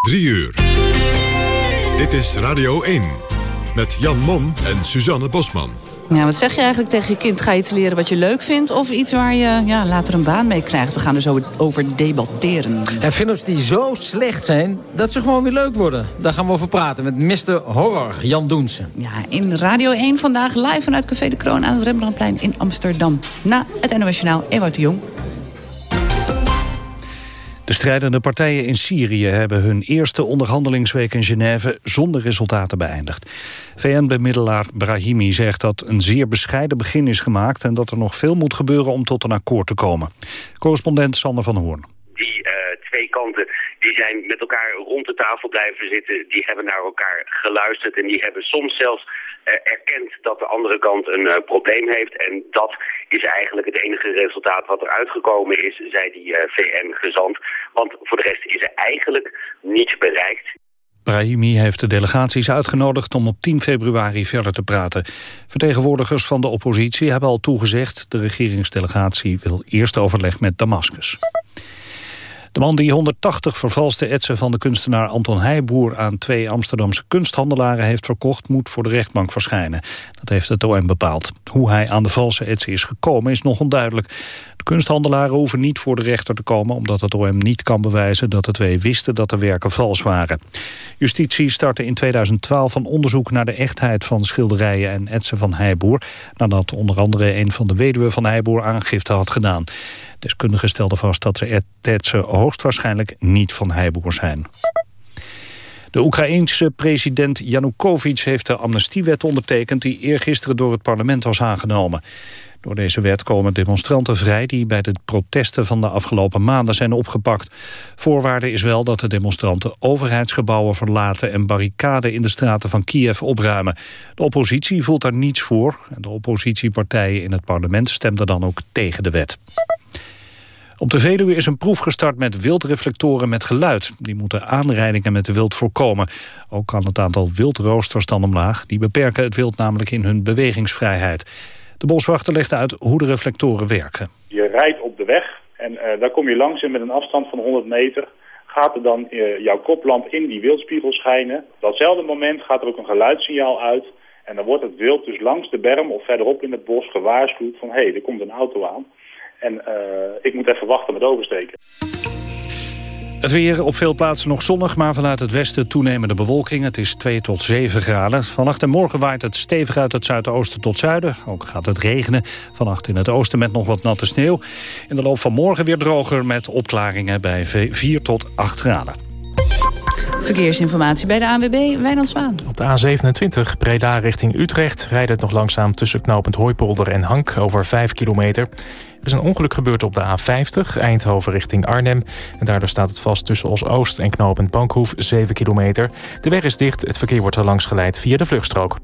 3 uur. Dit is Radio 1 met Jan Mom en Suzanne Bosman. Ja, wat zeg je eigenlijk tegen je kind? Ga je iets leren wat je leuk vindt? Of iets waar je ja, later een baan mee krijgt? We gaan er zo over debatteren. En films die zo slecht zijn, dat ze gewoon weer leuk worden. Daar gaan we over praten met Mr. Horror, Jan Doensen. Ja, in Radio 1 vandaag live vanuit Café de Kroon aan het Rembrandtplein in Amsterdam. Na het NOS Journaal, Ewout de Jong. De strijdende partijen in Syrië hebben hun eerste onderhandelingsweek in Genève zonder resultaten beëindigd. VN-bemiddelaar Brahimi zegt dat een zeer bescheiden begin is gemaakt en dat er nog veel moet gebeuren om tot een akkoord te komen. Correspondent Sander van Hoorn. Die uh, twee kanten die zijn met elkaar rond de tafel blijven zitten, die hebben naar elkaar geluisterd en die hebben soms zelfs erkend dat de andere kant een uh, probleem heeft. En dat is eigenlijk het enige resultaat wat er uitgekomen is, zei die uh, VN-gezant. Want voor de rest is er eigenlijk niets bereikt. Brahimi heeft de delegaties uitgenodigd om op 10 februari verder te praten. Vertegenwoordigers van de oppositie hebben al toegezegd... de regeringsdelegatie wil eerst overleg met Damascus. De man die 180 vervalste etsen van de kunstenaar Anton Heijboer... aan twee Amsterdamse kunsthandelaren heeft verkocht... moet voor de rechtbank verschijnen. Dat heeft het OM bepaald. Hoe hij aan de valse etsen is gekomen is nog onduidelijk. De kunsthandelaren hoeven niet voor de rechter te komen... omdat het OM niet kan bewijzen dat de twee wisten dat de werken vals waren. Justitie startte in 2012 een onderzoek naar de echtheid van schilderijen en etsen van Heijboer... nadat onder andere een van de weduwen van Heijboer aangifte had gedaan. Deskundigen stelden vast dat ze etsen hoogstwaarschijnlijk niet van Heijboer zijn. De Oekraïense president Yanukovych heeft de amnestiewet ondertekend... die eergisteren door het parlement was aangenomen. Door deze wet komen demonstranten vrij die bij de protesten van de afgelopen maanden zijn opgepakt. Voorwaarde is wel dat de demonstranten overheidsgebouwen verlaten en barricaden in de straten van Kiev opruimen. De oppositie voelt daar niets voor en de oppositiepartijen in het parlement stemden dan ook tegen de wet. Op de Veluwe is een proef gestart met wildreflectoren met geluid. Die moeten aanrijdingen met de wild voorkomen. Ook kan het aantal wildroosters dan omlaag. Die beperken het wild namelijk in hun bewegingsvrijheid. De boswachter legt uit hoe de reflectoren werken. Je rijdt op de weg en uh, daar kom je langs en met een afstand van 100 meter gaat er dan uh, jouw koplamp in die wildspiegel schijnen. Op datzelfde moment gaat er ook een geluidssignaal uit en dan wordt het wild dus langs de berm of verderop in het bos gewaarschuwd van hé, hey, er komt een auto aan. En uh, ik moet even wachten met oversteken. Het weer op veel plaatsen nog zonnig, maar vanuit het westen toenemende bewolking. Het is 2 tot 7 graden. Vannacht en morgen waait het stevig uit het zuidoosten tot zuiden. Ook gaat het regenen. Vannacht in het oosten met nog wat natte sneeuw. In de loop van morgen weer droger met opklaringen bij 4 tot 8 graden. Verkeersinformatie bij de ANWB, Wijnand Zwaan. Op de A27 Breda richting Utrecht rijdt het nog langzaam tussen knooppunt Hooipolder en Hank over 5 kilometer. Er is een ongeluk gebeurd op de A50, Eindhoven richting Arnhem. En daardoor staat het vast tussen Os-Oost en knooppunt Bankhoef 7 kilometer. De weg is dicht, het verkeer wordt er langs geleid via de vluchtstrook.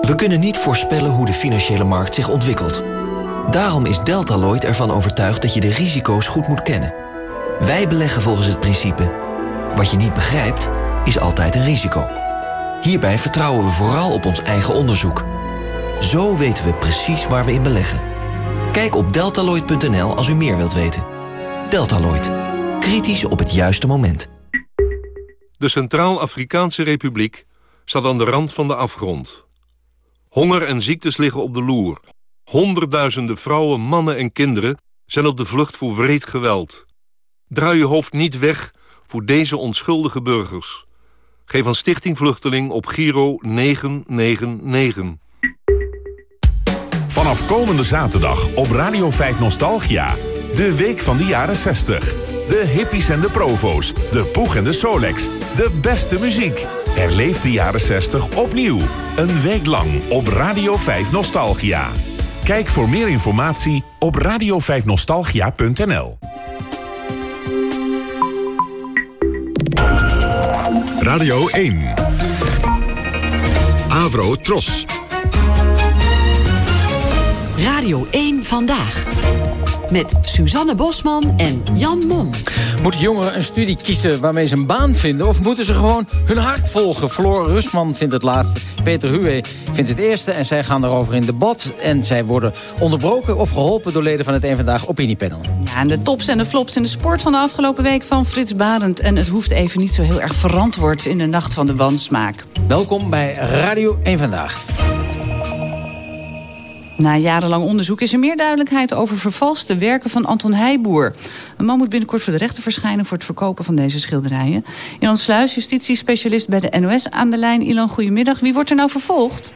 We kunnen niet voorspellen hoe de financiële markt zich ontwikkelt. Daarom is Deltaloid ervan overtuigd dat je de risico's goed moet kennen. Wij beleggen volgens het principe... wat je niet begrijpt, is altijd een risico. Hierbij vertrouwen we vooral op ons eigen onderzoek. Zo weten we precies waar we in beleggen. Kijk op deltaloid.nl als u meer wilt weten. Deltaloid. Kritisch op het juiste moment. De Centraal-Afrikaanse Republiek staat aan de rand van de afgrond. Honger en ziektes liggen op de loer. Honderdduizenden vrouwen, mannen en kinderen zijn op de vlucht voor wreed geweld. Draai je hoofd niet weg voor deze onschuldige burgers. Geef aan Stichting Vluchteling op Giro 999. Vanaf komende zaterdag op Radio 5 Nostalgia. De week van de jaren 60. De hippies en de provo's. De poeg en de Solex. De beste muziek. Herleef de jaren 60 opnieuw. Een week lang op Radio 5 Nostalgia. Kijk voor meer informatie op radio5nostalgia.nl. Radio 1. Avro Tros. Radio 1 Vandaag. Met Suzanne Bosman en Jan Mom. Moeten jongeren een studie kiezen waarmee ze een baan vinden... of moeten ze gewoon hun hart volgen? Floor Rusman vindt het laatste, Peter Huwe vindt het eerste... en zij gaan daarover in debat. En zij worden onderbroken of geholpen door leden van het Eén Vandaag Opiniepanel. Ja, en de tops en de flops in de sport van de afgelopen week van Frits Barend. En het hoeft even niet zo heel erg verantwoord in de nacht van de wansmaak. Welkom bij Radio 1 Vandaag. Na jarenlang onderzoek is er meer duidelijkheid over vervalste werken van Anton Heijboer. Een man moet binnenkort voor de rechter verschijnen voor het verkopen van deze schilderijen. Ilan Sluis, justitiespecialist bij de NOS aan de lijn. Ilan, goedemiddag. Wie wordt er nou vervolgd?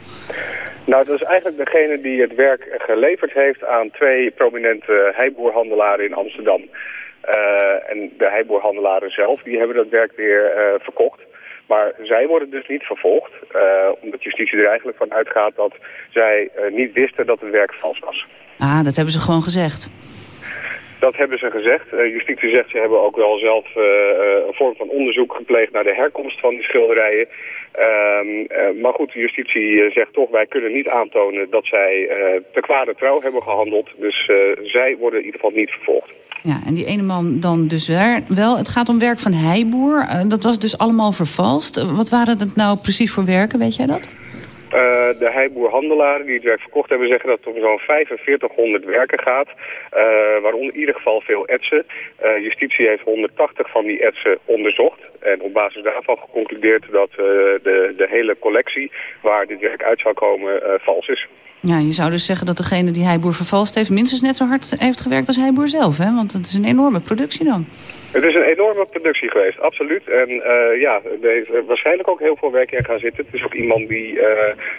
Nou, dat is eigenlijk degene die het werk geleverd heeft aan twee prominente heiboerhandelaren in Amsterdam. Uh, en de heiboerhandelaren zelf, die hebben dat werk weer uh, verkocht. Maar zij worden dus niet vervolgd, uh, omdat justitie er eigenlijk van uitgaat dat zij niet wisten dat het werk vals was. Ah, dat hebben ze gewoon gezegd. Dat hebben ze gezegd. Uh, justitie zegt ze hebben ook wel zelf uh, een vorm van onderzoek gepleegd naar de herkomst van die schilderijen. Uh, maar goed, justitie zegt toch, wij kunnen niet aantonen dat zij te kwade trouw hebben gehandeld. Dus zij worden in ieder geval niet vervolgd. Ja, en die ene man dan dus wel. Het gaat om werk van Heiboer. dat was dus allemaal vervalst. Wat waren dat nou precies voor werken, weet jij dat? Uh, de heiboerhandelaren die het werk verkocht hebben zeggen dat het om zo'n 4500 werken gaat. Uh, waaronder in ieder geval veel etsen. Uh, justitie heeft 180 van die etsen onderzocht. En op basis daarvan geconcludeerd dat de, de hele collectie waar dit werk uit zou komen vals is. Ja, je zou dus zeggen dat degene die Heiboer vervalst heeft... minstens net zo hard heeft gewerkt als Heiboer zelf, hè? Want het is een enorme productie dan. Het is een enorme productie geweest, absoluut. En uh, ja, er heeft waarschijnlijk ook heel veel werk in gaan zitten. Het is ook iemand die, uh,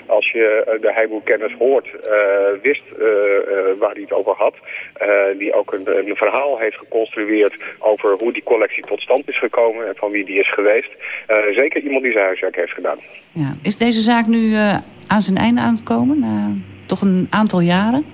als je de Heiboer-kennis hoort, wist waar hij het over had. die ook een, een, verhaal heeft geconstrueerd over hoe die collectie tot stand is gekomen en van wie die is geweest. zeker iemand die zijn huiswerk heeft gedaan. Ja. Is deze zaak nu aan zijn einde aan het komen? Na toch een aantal jaren?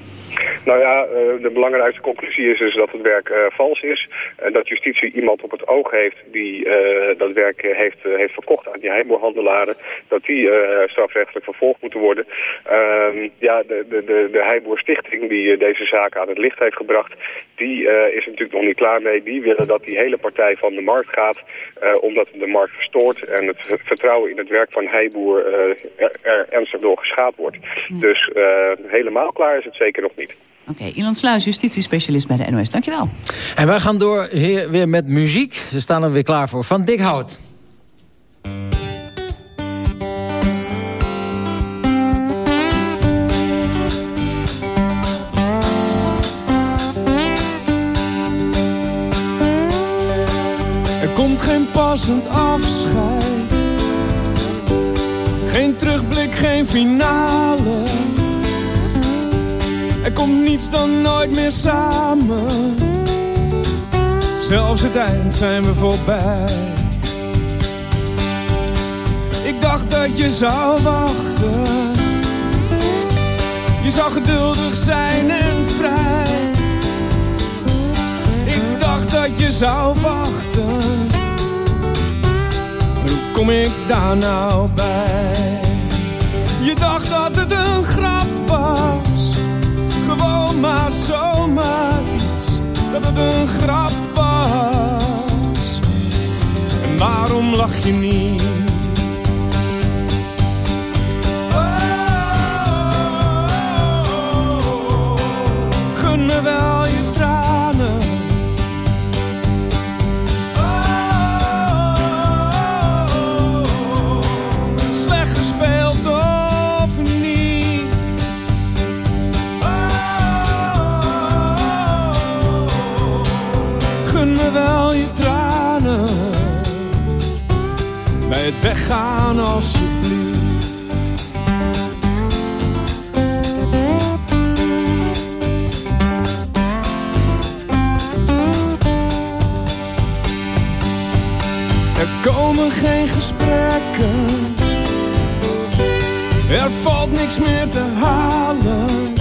Nou ja, uh, de belangrijkste conclusie is dus dat het werk uh, vals is. En dat justitie iemand op het oog heeft die uh, dat werk heeft, heeft verkocht aan die heimboerhandelaren. Dat die strafrechtelijk vervolgd moeten worden. Ehm, ja, de, de, de, de Heimboer Stichting die deze zaak aan het licht heeft gebracht, die is natuurlijk nog niet klaar mee. Die willen dat die hele partij van de markt gaat, omdat het de markt verstoort en het vertrouwen in het werk van Heiboer er, er, ernstig door geschaad wordt. Ja. Dus helemaal klaar is het zeker nog niet. Oké, okay, Ilan Sluis, justitiespecialist bij de NOS. Dankjewel. En wij gaan door hier weer met muziek. Ze staan er weer klaar voor. Van Dikhout. Er komt geen passend afscheid. Geen terugblik, geen finale komt niets dan nooit meer samen. Zelfs het eind zijn we voorbij. Ik dacht dat je zou wachten. Je zou geduldig zijn en vrij. Ik dacht dat je zou wachten. Maar hoe kom ik daar nou bij? Je dacht dat het een gewoon maar zomaar iets dat het een grap was. En waarom lach je niet? Gun me wel Weggaan alsjeblieft. Er komen geen gesprekken. Er valt niks meer te halen.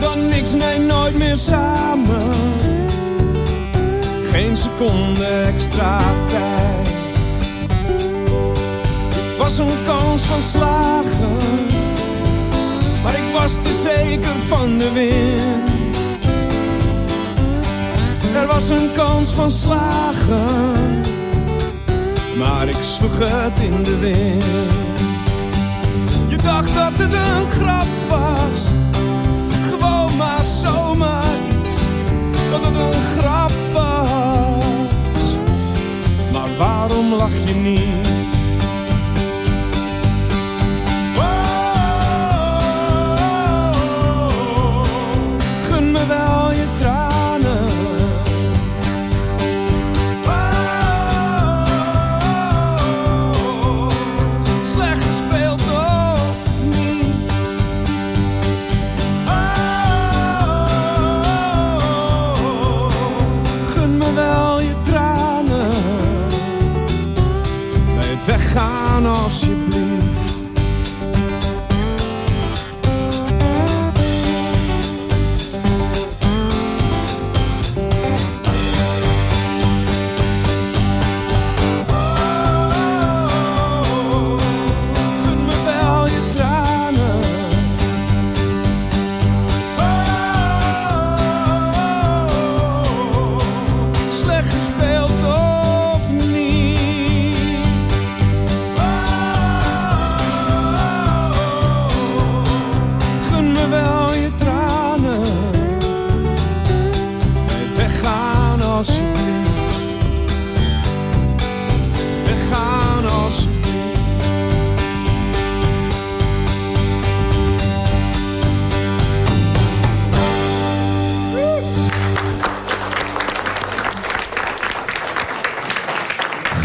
Dan niks, nee, nooit meer samen. Geen seconde extra tijd was een kans van slagen, maar ik was te zeker van de winst. Er was een kans van slagen, maar ik sloeg het in de wind. Je dacht dat het een grap was, gewoon maar zomaar iets, dat het een grap was. Maar waarom lach je niet?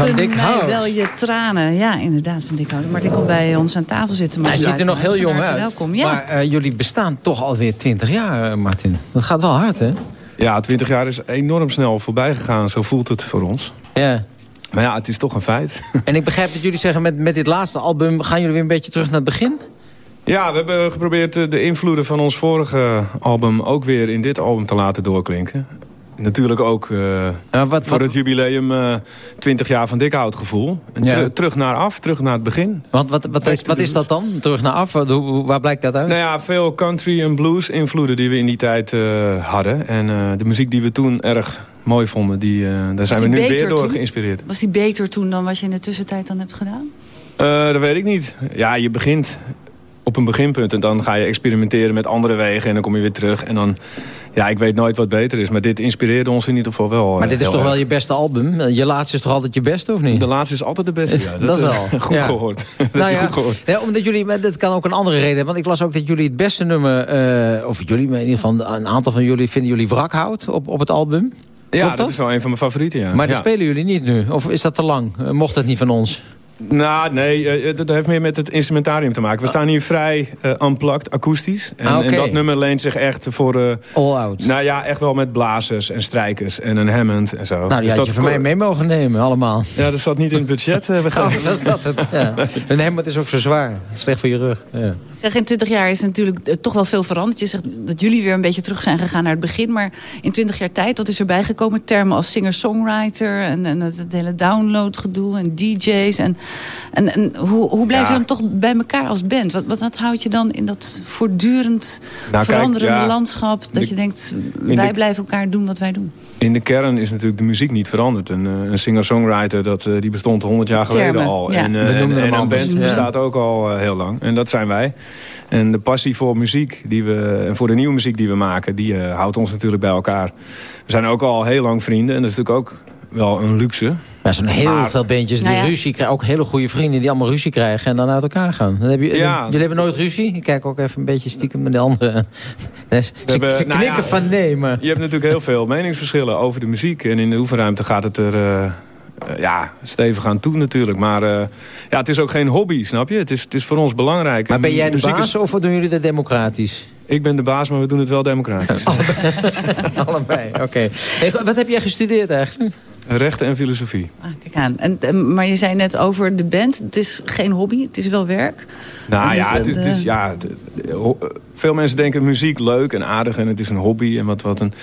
Van Dick Hout. wel je tranen. Ja, inderdaad, van Dick Hout. Martin komt bij ons aan tafel zitten. Hij Martin ziet er nog heel jong uit. Welkom, ja. Maar eh, jullie bestaan toch alweer 20 jaar, eh, Martin. Dat gaat wel hard, hè? Ja, 20 jaar is enorm snel voorbij gegaan. Zo voelt het voor ons. Ja. Maar ja, het is toch een feit. En ik begrijp dat jullie zeggen, met, met dit laatste album... gaan jullie weer een beetje terug naar het begin? Ja, we hebben geprobeerd eh, de invloeden van ons vorige album... ook weer in dit album te laten doorklinken. Natuurlijk ook eh, voor het jubileum eh 20 jaar van Dikhout gevoel. Ja. terug naar af, terug naar het begin. Want wat, wat, is, wat is dat dan? Terug naar af? Wat- hoe- waar blijkt dat uit? Nou ja, veel country en blues invloeden die we in die tijd eh, hadden. En eh, de muziek die we toen erg mooi vonden, die, eh, daar zijn we nu weer door toen? geïnspireerd. Was die beter toen dan wat je in de tussentijd dan hebt gedaan? Eh, dat weet ik niet. Ja, je begint op een beginpunt en dan ga je experimenteren met andere wegen en dan kom je weer terug. En dan, ja, ik weet nooit wat beter is, maar dit inspireerde ons in ieder geval wel. Maar eh, dit is toch wel je beste album? Je laatste is toch altijd je beste, of niet? De laatste is altijd de beste, ja. Dat, eh, wel. goed Ja. gehoord. dat Nou ja, goed gehoord. ja, omdat jullie, maar dat kan ook een andere reden hebben. Want ik las ook dat jullie het beste nummer... eh, of jullie, maar in ieder geval een aantal van jullie... vinden jullie wrakhout op, op het album. Ja, dat? is wel een van mijn favorieten, ja. Maar dat ja. spelen jullie niet nu? Of is dat te lang? Eh, Mocht het niet van ons? Nou, nee, eh, dat heeft meer met het instrumentarium te maken. We staan hier vrij eh unplugged, akoestisch. En, Ah, en dat nummer leent zich echt voor... eh, All out. nou ja, echt wel met blazers en strijkers en een Hammond en zo. Nou, die Dus had dat je van ko- mij mee mogen nemen, allemaal. Ja, dat zat niet in het budget, eh, Oh, was dat het? Ja. En helmet is ook zo zwaar. Slecht voor je rug. Ja. Zeg, in 20 jaar is natuurlijk eh, toch wel veel veranderd. Je zegt dat jullie weer een beetje terug zijn gegaan naar het begin. Maar in 20 jaar tijd, wat is erbij gekomen? Termen als singer-songwriter en, en het, het hele downloadgedoe en DJ's. En, en, en hoe, hoe blijf je dan toch bij elkaar als band? Wat, wat, wat houdt je dan in dat voortdurend Nou, kijk, veranderende ja, landschap? Dat de- je denkt, wij de- blijven elkaar doen wat wij doen. In de kern is natuurlijk de muziek niet veranderd. Een, eh, een singer-songwriter dat, eh, die bestond 100 jaar geleden Termen, al. ja. En, eh, en, een anders, band ja. bestaat ook al heel lang. En dat zijn wij. En de passie voor muziek die we, en voor de nieuwe muziek die we maken... die houdt ons natuurlijk bij elkaar. We zijn ook al heel lang vrienden. En dat is natuurlijk ook wel een luxe. Er zijn heel Maar- veel bandjes die Nou ja. ruzie krijgen. Ook hele goede vrienden die allemaal ruzie krijgen en dan uit elkaar gaan. Dan heb je, Ja. Jullie hebben nooit ruzie? Ik kijk ook even een beetje stiekem met de andere. Nee, ze hebben- ze nou knikken ja. van nee, maar... Je hebt natuurlijk heel veel meningsverschillen over de muziek. En in de oefenruimte gaat het er eh, eh, ja, stevig aan toe natuurlijk. Maar eh, ja, het is ook geen hobby, snap je? Het is, het is voor ons belangrijk. Maar ben jij de Muziek baas is- of doen jullie dat democratisch? Ik ben de baas, maar we doen het wel democratisch. Allebei, oké. Hey, wat heb jij gestudeerd eigenlijk? Rechten en filosofie. Ah, kijk aan. En, eh, maar je zei net over de band. Het is geen hobby, het is wel werk. Nou dus, ja, het is, eh, het is, ja de- de- ho- veel mensen denken muziek leuk en aardig en het is een hobby en wat, wat een...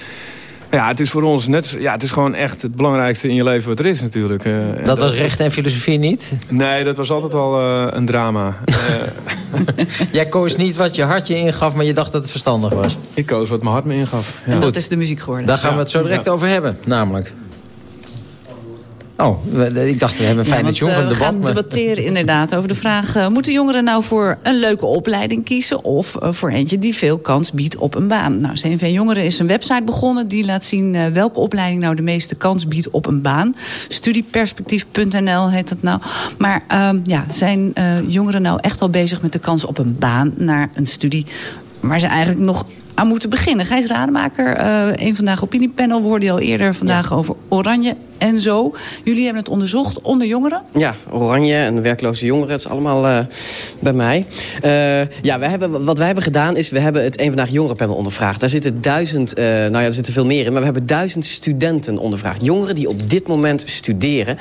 Ja, het is voor ons net, ja, het is gewoon echt het belangrijkste in je leven wat er is natuurlijk. eh. Dat was recht en filosofie niet? Nee, dat was altijd al eh, een drama. Jij koos niet wat je hartje ingaf, maar je dacht dat het verstandig was. ik koos wat mijn hart me ingaf. Ja. En dat is de muziek geworden. Daar gaan we het zo direct Ja. over hebben, namelijk. Oh, ik dacht, we hebben een fijn ja, jongeren uh, We gaan debatteren inderdaad over de vraag... Uh, moeten jongeren nou voor een leuke opleiding kiezen... of uh, voor eentje die veel kans biedt op een baan? Nou, CNV Jongeren is een website begonnen... die laat zien welke opleiding nou de meeste kans biedt op een baan. Studieperspectief.nl heet dat nou. Maar ehm, ja, zijn jongeren nou echt al bezig met de kans op een baan... naar een studie waar ze eigenlijk nog aan moeten beginnen. Gijs Rademaker, uh, een vandaag opiniepanel. We hoorden al eerder vandaag ja. over Oranje en zo. Jullie hebben het onderzocht onder jongeren? Ja, Oranje en werkloze jongeren. Het is allemaal uh, bij mij. Uh, ja, wij hebben, wat wij hebben gedaan is... we hebben het een vandaag jongerenpanel ondervraagd. Daar zitten duizend, nou ja, er zitten veel meer in... maar we hebben duizend studenten ondervraagd. Jongeren die op dit moment studeren.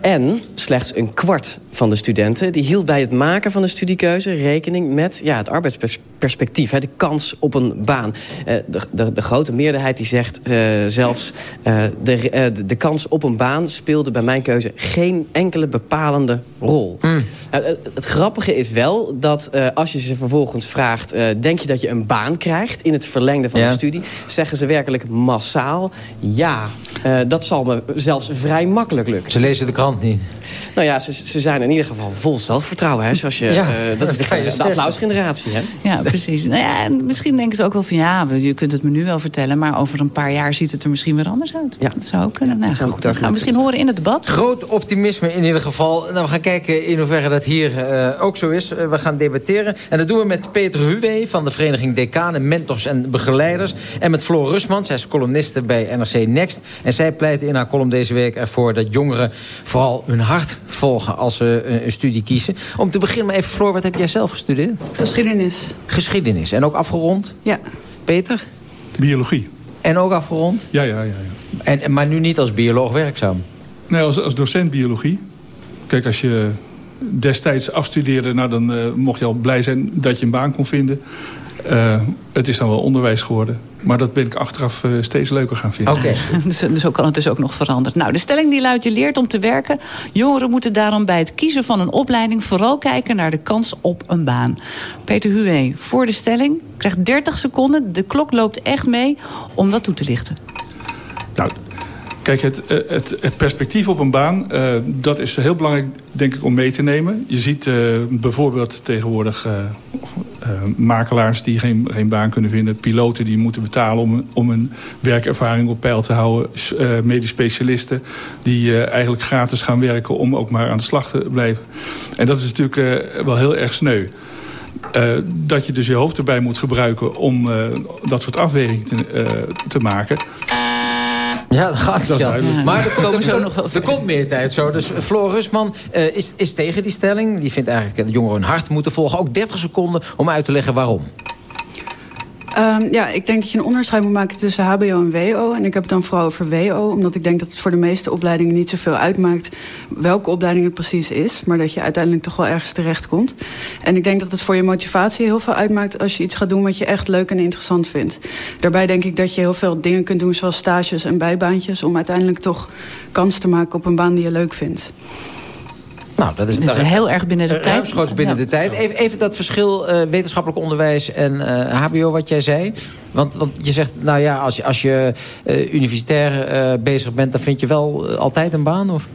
En slechts een kwart van de studenten... die hield bij het maken van de studiekeuze rekening met ja, het arbeidsperspectief. Hè, de kans op een baan. Uh, de, de, de, grote meerderheid die zegt uh, zelfs... Uh, de, de kans op een baan speelde bij mijn keuze geen enkele bepalende rol. Mm. het, het, grappige is wel dat als je ze vervolgens vraagt... denk je dat je een baan krijgt in het verlengde van ja. de studie... zeggen ze werkelijk massaal ja. dat zal me zelfs vrij makkelijk lukken. Ze lezen de krant niet. Nou ja, ze, ze zijn in ieder geval vol zelfvertrouwen. Hè? Zoals je, ja, uh, dat is de, de applausgeneratie. Hè? Ja, precies. Nou ja, en misschien denken ze ook wel van... ja, je kunt het me nu wel vertellen... maar over een paar jaar ziet het er misschien weer anders uit. Ja. Dat zou ook kunnen. Nou, dat zou goed, goed, gaan we misschien horen in het debat. Groot optimisme in ieder geval. Nou, we gaan kijken in hoeverre dat hier uh, ook zo is. Uh, we gaan debatteren. En dat doen we met Peter Huwe van de vereniging Decanen, Mentors en Begeleiders. En met Floor Rusman. Zij is columniste bij NRC Next. En zij pleit in haar column deze week ervoor... dat jongeren vooral hun hart volgen als ze een studie kiezen. Om te beginnen maar even, Floor, wat heb jij zelf gestudeerd? Geschiedenis. Geschiedenis. En ook afgerond? Ja. Peter? Biologie. En ook afgerond? Ja, ja, ja. ja. En, maar nu niet als bioloog werkzaam? Nee, als, als docent biologie. Kijk, als je destijds afstudeerde... Nou, dan uh, mocht je al blij zijn dat je een baan kon vinden. Uh, het is dan wel onderwijs geworden. Maar dat ben ik achteraf uh, steeds leuker gaan vinden. Oké, okay. dus, dus zo kan het dus ook nog veranderen. Nou, de stelling die luidt, je leert om te werken. Jongeren moeten daarom bij het kiezen van een opleiding... vooral kijken naar de kans op een baan. Peter Huwe, voor de stelling. Krijgt 30 seconden. De klok loopt echt mee om dat toe te lichten. Nou, Kijk, het, het, het, perspectief op een baan, uh, dat is heel belangrijk, denk ik, om mee te nemen. Je ziet uh, bijvoorbeeld tegenwoordig makelaars die geen, geen baan kunnen vinden... piloten die moeten betalen om, om een werkervaring op peil te houden... medisch specialisten die eigenlijk gratis gaan werken om ook maar aan de slag te blijven. En dat is natuurlijk wel heel erg sneu. Dat je dus je hoofd erbij moet gebruiken om dat soort afwegingen te maken. Ja, dat gaat ja. Maar er komt, zo nog wel er komt meer tijd zo. Dus Floor Rusman uh, is, is tegen die stelling. Die vindt eigenlijk dat jongeren hun hart moeten volgen. Ook 30 seconden om uit te leggen waarom. Um, ja, ik denk dat je een onderscheid moet maken tussen hbo en wo. En ik heb het dan vooral over wo. Omdat ik denk dat het voor de meeste opleidingen niet zoveel uitmaakt... welke opleiding het precies is. Maar dat je uiteindelijk toch wel ergens terecht komt. En ik denk dat het voor je motivatie heel veel uitmaakt... als je iets gaat doen wat je echt leuk en interessant vindt. Daarbij denk ik dat je heel veel dingen kunt doen... zoals stages en bijbaantjes... om uiteindelijk toch kans te maken op een baan die je leuk vindt. Nou, dat is, dus heel erg binnen de tijd. Ruimschoots binnen ja. de tijd. Even, even dat verschil uh, wetenschappelijk onderwijs en uh, hbo wat jij zei. Want, want je zegt, nou ja, als je, als je uh, universitair bezig bent... dan vind je wel altijd een baan, of?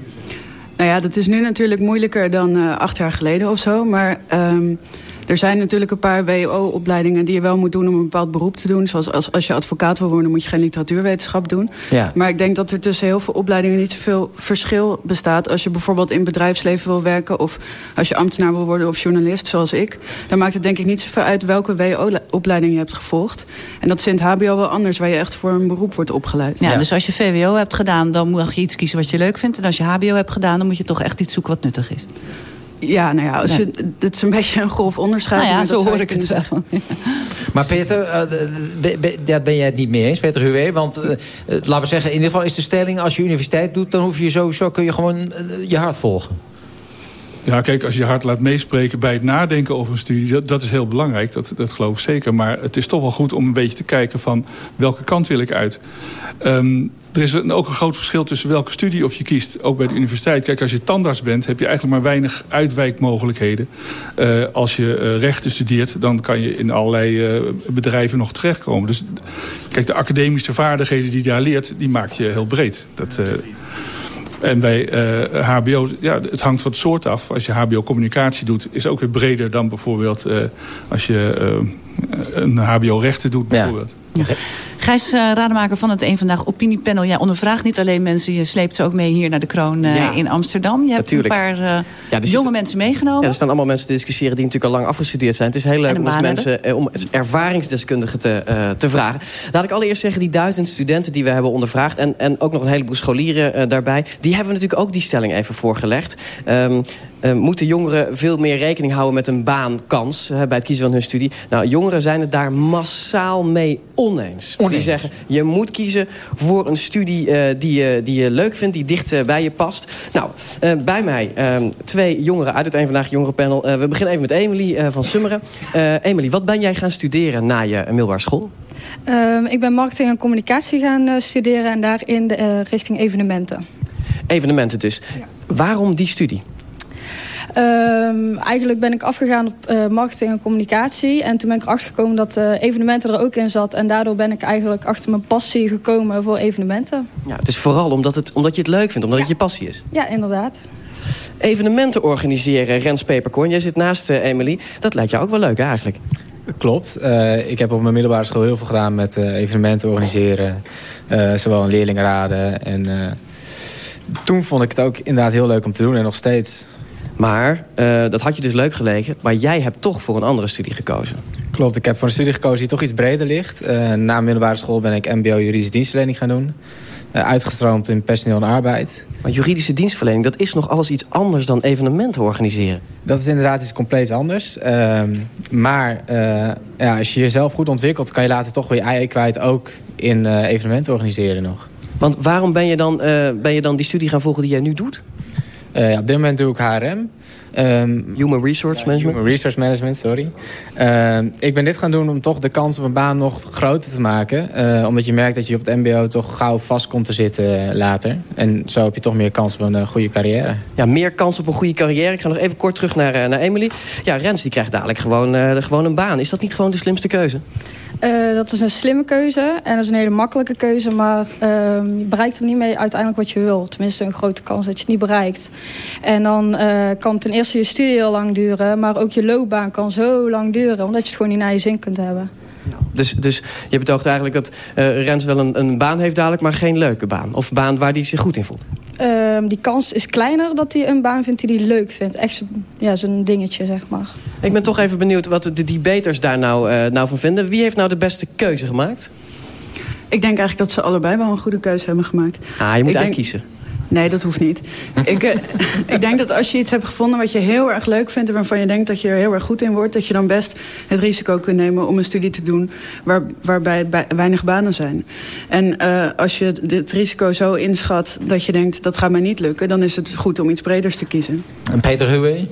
Nou ja, dat is nu natuurlijk moeilijker dan acht jaar geleden of zo. Maar... Um, er zijn natuurlijk een paar WO-opleidingen die je wel moet doen om een bepaald beroep te doen. Zoals als, als je advocaat wil worden, moet je geen literatuurwetenschap doen. Ja. Maar ik denk dat er tussen heel veel opleidingen niet zoveel verschil bestaat. Als je bijvoorbeeld in bedrijfsleven wil werken... of als je ambtenaar wil worden of journalist, zoals ik... dan maakt het denk ik niet zoveel uit welke WO-opleiding je hebt gevolgd. En dat is in het hbo wel anders, waar je echt voor een beroep wordt opgeleid. Ja, ja, dus als je VWO hebt gedaan, dan mag je iets kiezen wat je leuk vindt. En als je hbo hebt gedaan, dan moet je toch echt iets zoeken wat nuttig is. Ja, nou ja, nee. het is een beetje een grof onderscheid. Nou ja, zo hoor ik het wel. Maar Peter, uh, daar ben jij het niet mee eens, Peter Huwe. Want uh, laten we zeggen, in ieder geval is de stelling... als je universiteit doet, dan hoef je sowieso kun je gewoon uh, je hart volgen. Ja, kijk, als je hart laat meespreken bij het nadenken over een studie... dat, dat is heel belangrijk, dat, dat geloof ik zeker. Maar het is toch wel goed om een beetje te kijken van... welke kant wil ik uit? Um, er is ook een groot verschil tussen welke studie of je kiest, ook bij de universiteit. Kijk, als je tandarts bent, heb je eigenlijk maar weinig uitwijkmogelijkheden. Uh, als je uh, rechten studeert, dan kan je in allerlei uh, bedrijven nog terechtkomen. Dus kijk, de academische vaardigheden die je daar leert, die maakt je heel breed. Dat, En bij hbo, ja, het hangt van het soort af. Als je hbo-communicatie doet, is ook weer breder dan bijvoorbeeld... als je een hbo-rechten doet bijvoorbeeld. Ja. Gijs uh, Rademaker van het Eén Vandaag Opiniepanel. Jij ondervraagt niet alleen mensen, je sleept ze ook mee hier naar de Kroon uh, in Amsterdam. Je hebt een paar uh, ja, jonge mensen meegenomen. Ja, er staan allemaal mensen te discussiëren die natuurlijk al lang afgestudeerd zijn. Het is heel leuk om mensen om ervaringsdeskundigen te, te vragen. Laat ik allereerst zeggen, die duizend studenten die we hebben ondervraagd... en, en ook nog een heleboel scholieren daarbij... die hebben we natuurlijk ook die stelling even voorgelegd. Um, uh, moeten jongeren veel meer rekening houden met een baankans uh, bij het kiezen van hun studie. Nou, jongeren zijn het daar massaal mee oneens. oneens. Die zeggen, je moet kiezen voor een studie uh, die, je, die je leuk vindt, die dicht bij je past. Nou, bij mij ehm, twee jongeren uit het Een Vandaag Jongerenpanel. we beginnen even met Emily van Summeren. Emily, wat ben jij gaan studeren na je middelbare school? Ehm, ik ben marketing en communicatie gaan studeren en daarin de, richting evenementen. Evenementen dus. Ja. Waarom die studie? Um, eigenlijk ben ik afgegaan op uh, marketing en communicatie. En toen ben ik erachter gekomen dat uh, evenementen er ook in zat. En daardoor ben ik eigenlijk achter mijn passie gekomen voor evenementen. Ja, het is vooral omdat, het, omdat je het leuk vindt, omdat ja. het je passie is. Ja, inderdaad. Evenementen organiseren, Rens Peperkorn. Jij zit naast uh, Emily. Dat lijkt jou ook wel leuk eigenlijk. Klopt. ik heb op mijn middelbare school heel veel gedaan met evenementen organiseren. zowel in leerlingenraden. En toen vond ik het ook inderdaad heel leuk om te doen. En nog steeds maar uh, dat had je dus leuk gelegen. Maar jij hebt toch voor een andere studie gekozen. Klopt, ik heb voor een studie gekozen die toch iets breder ligt. Uh, na middelbare school ben ik mbo juridische dienstverlening gaan doen. Uh, uitgestroomd in personeel en arbeid. Maar juridische dienstverlening, dat is nog alles iets anders dan evenementen organiseren. Dat is inderdaad iets compleet anders. Ehm, maar ja, als je jezelf goed ontwikkelt... kan je later toch weer je ei kwijt ook in evenementen organiseren nog. Want waarom ben je, dan, ben je dan die studie gaan volgen die jij nu doet? Uh, op dit moment doe ik HRM. Um, ehm, Human Resource Management? Human Resource Management, sorry. Uh, ik ben dit gaan doen om toch de kans op een baan nog groter te maken. Uh, omdat je merkt dat je op het mbo toch gauw vast komt te zitten later. En zo heb je toch meer kans op een goede carrière. Ja, meer kans op een goede carrière. Ik ga nog even kort terug naar, naar Emily. Ja, Rens die krijgt dadelijk gewoon, gewoon een baan. Is dat niet gewoon de slimste keuze? Uh, dat is een slimme keuze en dat is een hele makkelijke keuze. Maar je bereikt er niet mee uiteindelijk wat je wil. Tenminste, een grote kans dat je het niet bereikt. En dan uh, kan ten eerste je studie heel lang duren. Maar ook je loopbaan kan zo lang duren. Omdat je het gewoon niet naar je zin kunt hebben. Dus, dus je betoogt eigenlijk dat uh, Rens wel een, een baan heeft dadelijk... maar geen leuke baan. Of baan waar hij zich goed in voelt. Uh, die kans is kleiner dat hij een baan vindt die hij leuk vindt. Echt ja, zo'n dingetje, zeg maar. Ik ben toch even benieuwd wat de debaters daar nou, uh, nou van vinden. Wie heeft nou de beste keuze gemaakt? Ik denk eigenlijk dat ze allebei wel een goede keuze hebben gemaakt. Ah, je moet uitkiezen. Nee, dat hoeft niet. ik, uh, ik denk dat als je iets hebt gevonden wat je heel erg leuk vindt... en waarvan je denkt dat je er heel erg goed in wordt... dat je dan best het risico kunt nemen om een studie te doen... Waar, waarbij weinig banen zijn. En uh, als je het risico zo inschat dat je denkt... dat gaat mij niet lukken... dan is het goed om iets breders te kiezen. En Peter Huwe?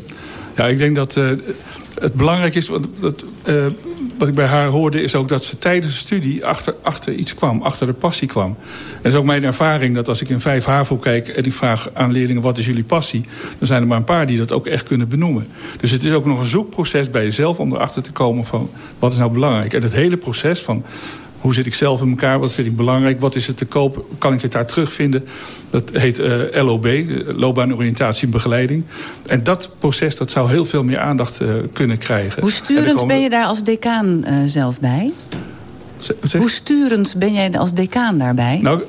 Ja, ik denk dat... Uh, het belangrijk is, uh, wat, ik bij haar hoorde... is ook dat ze tijdens de studie achter, achter iets kwam. Achter de passie kwam. En is ook mijn ervaring dat als ik in 5 HAVO kijk... en ik vraag aan leerlingen wat is jullie passie... dan zijn er maar een paar die dat ook echt kunnen benoemen. Dus het is ook nog een zoekproces bij jezelf... om erachter te komen van wat is nou belangrijk. En het hele proces van hoe zit ik zelf in elkaar? Wat vind ik belangrijk? Wat is er te koop? Kan ik het daar terugvinden? Dat heet uh, eh, LOB, loopbaanoriëntatie en begeleiding. En dat proces dat zou heel veel meer aandacht uh, kunnen krijgen. Hoe sturend komen... ben je daar als decaan uh, zelf bij? Hoe sturend ben jij als decaan daarbij? Nou,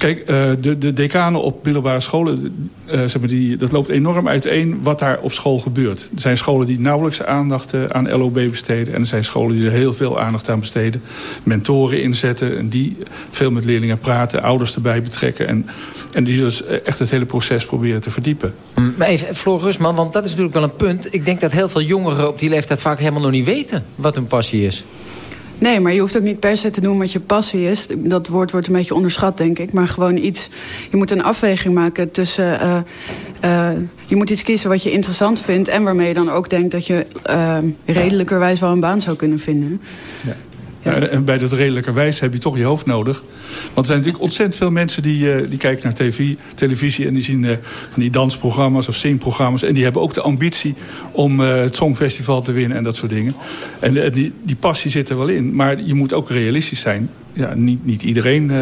Kijk, uh, de, de decanen op middelbare scholen, maar die, dat loopt enorm uiteen wat daar op school gebeurt. Er zijn scholen die nauwelijks aandacht uh, aan LOB besteden. En er zijn scholen die er heel veel aandacht aan besteden. Mentoren inzetten en die veel met leerlingen praten, ouders erbij betrekken. En, en die dus echt het hele proces proberen te verdiepen. Mm, maar even, Floor Rusman, want dat is natuurlijk wel een punt. Ik denk dat heel veel jongeren op die leeftijd vaak helemaal nog niet weten wat hun passie is. Nee, maar je hoeft ook niet per se te doen wat je passie is. Dat woord wordt een beetje onderschat, denk ik. Maar gewoon iets... Je moet een afweging maken tussen... Uh, uh, je moet iets kiezen wat je interessant vindt... en waarmee je dan ook denkt dat je uh, redelijkerwijs wel een baan zou kunnen vinden. Ja. Ja. En bij dat redelijkerwijs heb je toch je hoofd nodig. Want er zijn natuurlijk ontzettend veel mensen die, uh, die kijken naar tv, televisie... en die zien uh, van die dansprogramma's of zingprogramma's... en die hebben ook de ambitie om uh, het Songfestival te winnen en dat soort dingen. En die, die passie zit er wel in. Maar je moet ook realistisch zijn. Ja, niet, niet iedereen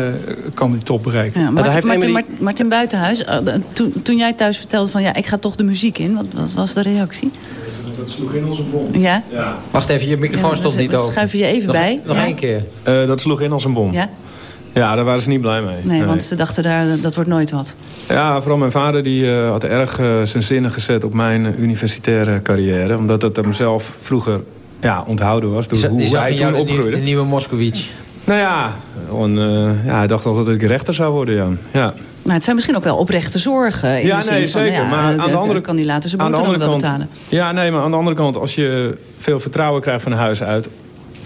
kan die top bereiken. Ja, Martin, Martin, Martin, Martin Buitenhuis, toen, toen jij thuis vertelde van... ja, ik ga toch de muziek in, wat, wat was de reactie? Dat sloeg in als een bom. Ja? ja. Wacht even, je microfoon ja, stond niet open. Schuif je even nog, bij. Nog ja. één keer. Uh, dat sloeg in als een bom. Ja? Ja, daar waren ze niet blij mee. Nee, nee. want ze dachten daar, dat wordt nooit wat. Ja, vooral mijn vader die uh, had erg uh, zijn zinnen gezet op mijn universitaire carrière. Omdat het hem zelf vroeger ja, onthouden was. Door die, hoe hij toen de opgroeide. De nieuwe Moskowitz. Nou ja, on, ja, hij dacht altijd dat ik rechter zou worden, ja. ja. Maar het zijn misschien ook wel oprechte zorgen. In ja, de zin nee, van, zeker. Ja, maar aan de andere kan die later zijn boterham wel kant, betalen. Ja, nee, maar aan de andere kant, als je veel vertrouwen krijgt van huis uit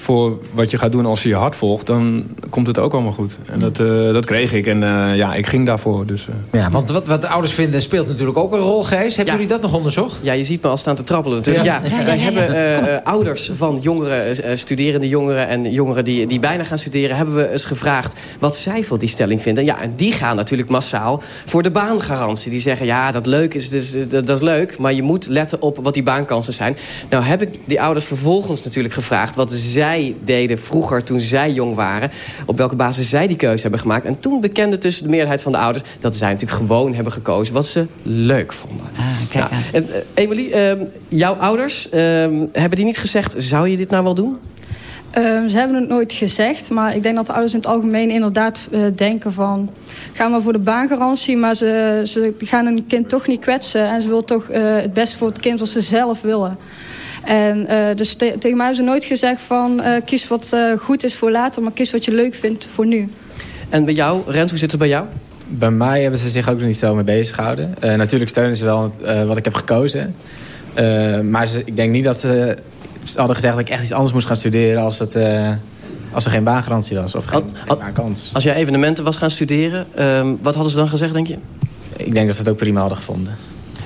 voor wat je gaat doen als je je hart volgt... dan komt het ook allemaal goed. En dat, uh, dat kreeg ik. En uh, ja, ik ging daarvoor. Dus, uh. Ja, want wat, wat de ouders vinden speelt natuurlijk ook een rol, Gijs. Hebben ja. jullie dat nog onderzocht? Ja, je ziet me al staan te trappelen natuurlijk. Ja, ja. wij hebben ouders van jongeren, studerende jongeren... en jongeren die, die bijna gaan studeren... hebben we eens gevraagd wat zij van die stelling vinden. Ja, en die gaan natuurlijk massaal voor de baangarantie. Die zeggen, ja, dat, leuk is, dus, dat, dat is leuk... maar je moet letten op wat die baankansen zijn. Nou heb ik die ouders vervolgens natuurlijk gevraagd... wat zij deden vroeger toen zij jong waren. Op welke basis zij die keuze hebben gemaakt. En toen bekende tussen de meerderheid van de ouders... dat zij natuurlijk gewoon hebben gekozen wat ze leuk vonden. Ah, kijk nou, en, uh, Emily, uh, jouw ouders, uh, hebben die niet gezegd... zou je dit nou wel doen? Um, ze hebben het nooit gezegd, maar ik denk dat de ouders in het algemeen inderdaad uh, denken van... ga maar voor de baangarantie, maar ze, ze gaan hun kind toch niet kwetsen... en ze willen toch uh, het beste voor het kind wat ze zelf willen. En uh, dus te tegen mij hebben ze nooit gezegd van... Uh, kies wat uh, goed is voor later, maar kies wat je leuk vindt voor nu. En bij jou, Rens, hoe zit het bij jou? Bij mij hebben ze zich ook nog niet zo mee bezig gehouden. natuurlijk steunen ze wel wat ik heb gekozen. maar ze, ik denk niet dat ze hadden gezegd dat ik echt iets anders moest gaan studeren... als, het, als er geen baangarantie was of geen, al, geen kans. Als jij evenementen was gaan studeren, um, wat hadden ze dan gezegd, denk je? Ik denk dat ze het ook prima hadden gevonden.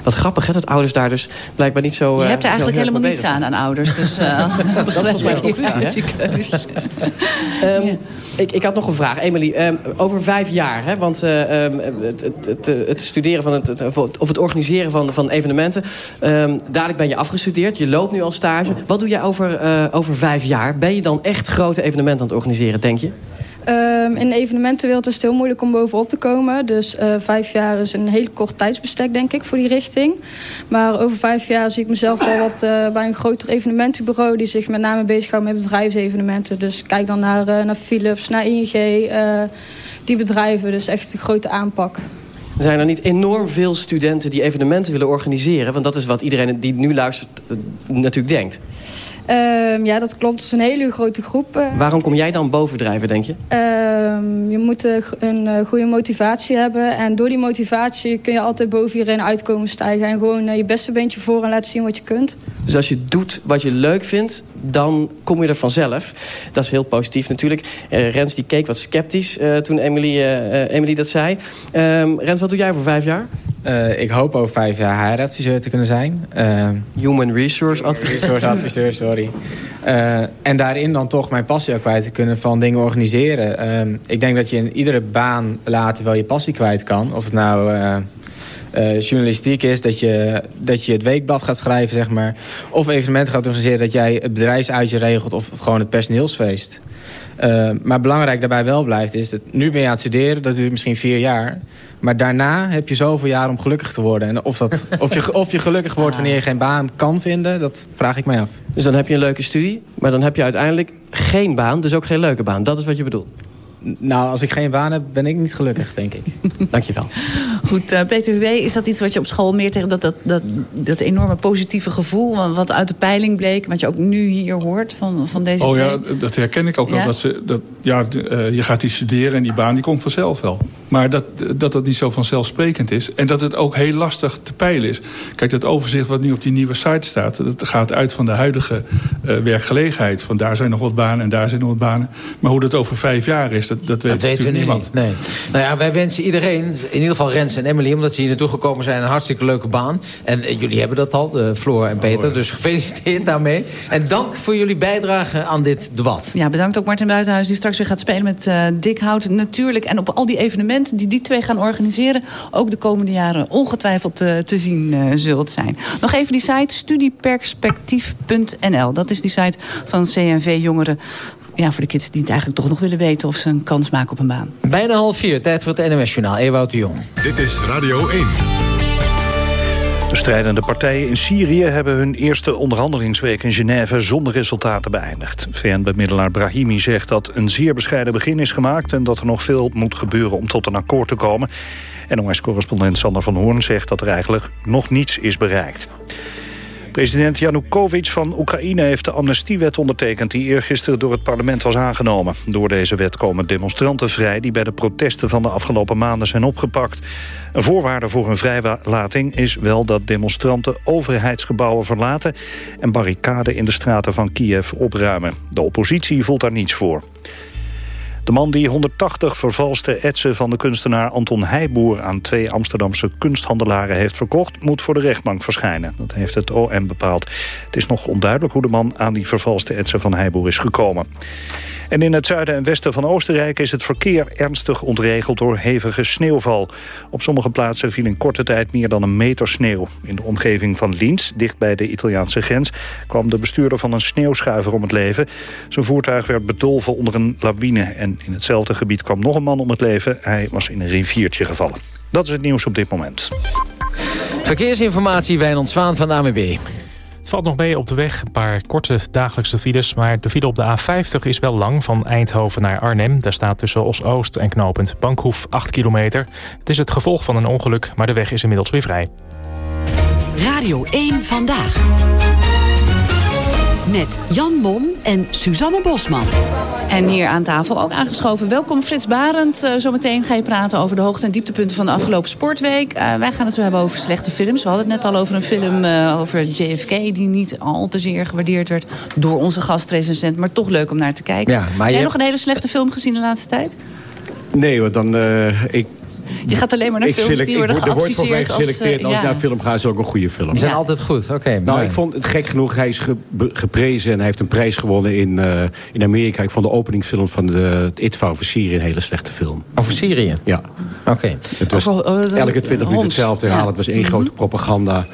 Wat grappig, hè, dat ouders daar dus blijkbaar niet zo... Je hebt er eigenlijk helemaal niets aan aan ouders. Dus, uh, dat is volgens mij de conclusie, hè? um, ik, ik had nog een vraag. Emily, um, over vijf jaar, hè, want uh, um, het, het, het, het, studeren van het, het, of het organiseren van, van evenementen... Um, dadelijk ben je afgestudeerd, je loopt nu al stage. Wat doe jij over, uh, over vijf jaar? Ben je dan echt grote evenementen aan het organiseren, denk je? Um, in de evenementenwereld is het heel moeilijk om bovenop te komen. Dus uh, vijf jaar is een heel kort tijdsbestek, denk ik, voor die richting. Maar over vijf jaar zie ik mezelf wel wat uh, bij een groter evenementenbureau... die zich met name bezighoudt met bedrijfsevenementen. Dus kijk dan naar, uh, naar Philips, naar ING, die bedrijven. Dus echt een grote aanpak. Zijn er niet enorm veel studenten die evenementen willen organiseren? Want dat is wat iedereen die nu luistert natuurlijk denkt. Um, ja, dat klopt. Het is een hele grote groep. Uh, Waarom kom jij dan bovendrijven, denk je? Um, je moet uh, een uh, goede motivatie hebben. En door die motivatie kun je altijd boven iedereen uitkomen stijgen. En gewoon je beste beentje voor en laten zien wat je kunt. Dus als je doet wat je leuk vindt, dan kom je er vanzelf. Dat is heel positief natuurlijk. Rens die keek wat sceptisch toen Emily, Emily dat zei. Um, Rens, wat doe jij voor vijf jaar? Uh, ik hoop over vijf jaar HR-adviseur te kunnen zijn. Uh, Human Resource Adviseur. Resource adviseur, sorry. Uh, en daarin dan toch mijn passie ook kwijt te kunnen van dingen organiseren. ik denk dat je in iedere baan later wel je passie kwijt kan. Of het nou journalistiek is, dat je, dat je het weekblad gaat schrijven, zeg maar. Of evenementen gaat organiseren, dat jij het bedrijfsuitje regelt of gewoon het personeelsfeest. Uh, maar belangrijk daarbij wel blijft is dat nu ben je aan het studeren, dat duurt misschien vier jaar. Maar daarna heb je zoveel jaar om gelukkig te worden. En of, dat, of, je, of je gelukkig wordt wanneer je geen baan kan vinden, dat vraag ik mij af. Dus dan heb je een leuke studie, maar dan heb je uiteindelijk geen baan, dus ook geen leuke baan. Dat is wat je bedoelt. Nou, als ik geen baan heb, ben ik niet gelukkig, denk ik. Dankjewel. Goed, uh, Peter W., is dat iets wat je op school meer tegen dat, dat, dat, dat enorme positieve gevoel... wat uit de peiling bleek, wat je ook nu hier hoort van, van deze Oh twee? ja, dat herken ik ook wel. Ja? Dat ze, dat, ja, uh, je gaat die studeren en die baan die komt vanzelf wel. Maar dat, dat dat niet zo vanzelfsprekend is. En dat het ook heel lastig te peilen is. Kijk, dat overzicht wat nu op die nieuwe site staat... dat gaat uit van de huidige uh, werkgelegenheid. Van daar zijn nog wat banen en daar zijn nog wat banen. Maar hoe dat over vijf jaar is... dat dat, dat weet, dat weten we niemand. Nee. Nou ja, wij wensen iedereen, in ieder geval Rens en Emily... omdat ze hier naartoe gekomen zijn, een hartstikke leuke baan. En eh, jullie hebben dat al, uh, Floor en Peter. Dus gefeliciteerd daarmee. En dank voor jullie bijdrage aan dit debat. Ja, bedankt ook Martin Buitenhuis... die straks weer gaat spelen met uh, Dick Hout. Natuurlijk, en op al die evenementen die die twee gaan organiseren... ook de komende jaren ongetwijfeld te zien zult zijn. Nog even die site, studieperspectief.nl. Dat is die site van CNV Jongeren ja, voor de kids die het eigenlijk toch nog willen weten... of ze een kans maken op een baan. Bijna half vier, tijd voor het NOS-journaal. Ewout de Jong. Dit is Radio 1. De strijdende partijen in Syrië hebben hun eerste onderhandelingsweek in Genève zonder resultaten beëindigd. VN-bemiddelaar Brahimi zegt dat een zeer bescheiden begin is gemaakt... en dat er nog veel moet gebeuren om tot een akkoord te komen. NOS-correspondent Sander van Hoorn zegt dat er eigenlijk nog niets is bereikt. President Janukovic van Oekraïne heeft de amnestiewet ondertekend... die eergisteren door het parlement was aangenomen. Door deze wet komen demonstranten vrij... die bij de protesten van de afgelopen maanden zijn opgepakt. Een voorwaarde voor hun vrijlating is wel dat demonstranten overheidsgebouwen verlaten... en barricaden in de straten van Kiev opruimen. De oppositie voelt daar niets voor. De man die 180 vervalste etsen van de kunstenaar Anton Heijboer... aan twee Amsterdamse kunsthandelaren heeft verkocht... moet voor de rechtbank verschijnen. Dat heeft het OM bepaald. Het is nog onduidelijk hoe de man aan die vervalste etsen van Heijboer is gekomen. En in het zuiden en westen van Oostenrijk is het verkeer ernstig ontregeld door hevige sneeuwval. Op sommige plaatsen viel in korte tijd meer dan een meter sneeuw. In de omgeving van Linz, dicht bij de Italiaanse grens, kwam de bestuurder van een sneeuwschuiver om het leven. Zijn voertuig werd bedolven onder een lawine en in hetzelfde gebied kwam nog een man om het leven. Hij was in een riviertje gevallen. Dat is het nieuws op dit moment. Verkeersinformatie Wijnand Zwaan van de AMB. Het valt nog mee op de weg, een paar korte dagelijkse files... maar de file op de A50 is wel lang, van Eindhoven naar Arnhem. Daar staat tussen Os-Oost en knooppunt Bankhoef 8 kilometer. Het is het gevolg van een ongeluk, maar de weg is inmiddels weer vrij. Radio 1 Vandaag. Met Jan Mom en Suzanne Bosman. En hier aan tafel ook aangeschoven. Welkom Frits Barend. Uh, zometeen ga je praten over de hoogte- en dieptepunten van de afgelopen sportweek. Uh, wij gaan het zo hebben over slechte films. We hadden het net al over een film uh, over JFK... die niet al te zeer gewaardeerd werd door onze gastrecensent. Maar toch leuk om naar te kijken. Ja, maar Heb jij nog een hele slechte film gezien de laatste tijd? Nee, want dan... ik je gaat alleen maar naar films die worden geadviseerd. Er wordt geselecteerd. Als, uh, als ja. naar film gaat, is ook een goede film. Die zijn ja. altijd goed. Oké. nou, ik vond het gek genoeg. Hij is ge geprezen en hij heeft een prijs gewonnen in, uh, in Amerika. Ik vond de openingfilm van de It over Syrië een hele slechte film. Over Syrië? Ja. Oké. Okay. Het was uh, elke 20 minuten hetzelfde herhalen. Het was één mm -hmm. grote propaganda.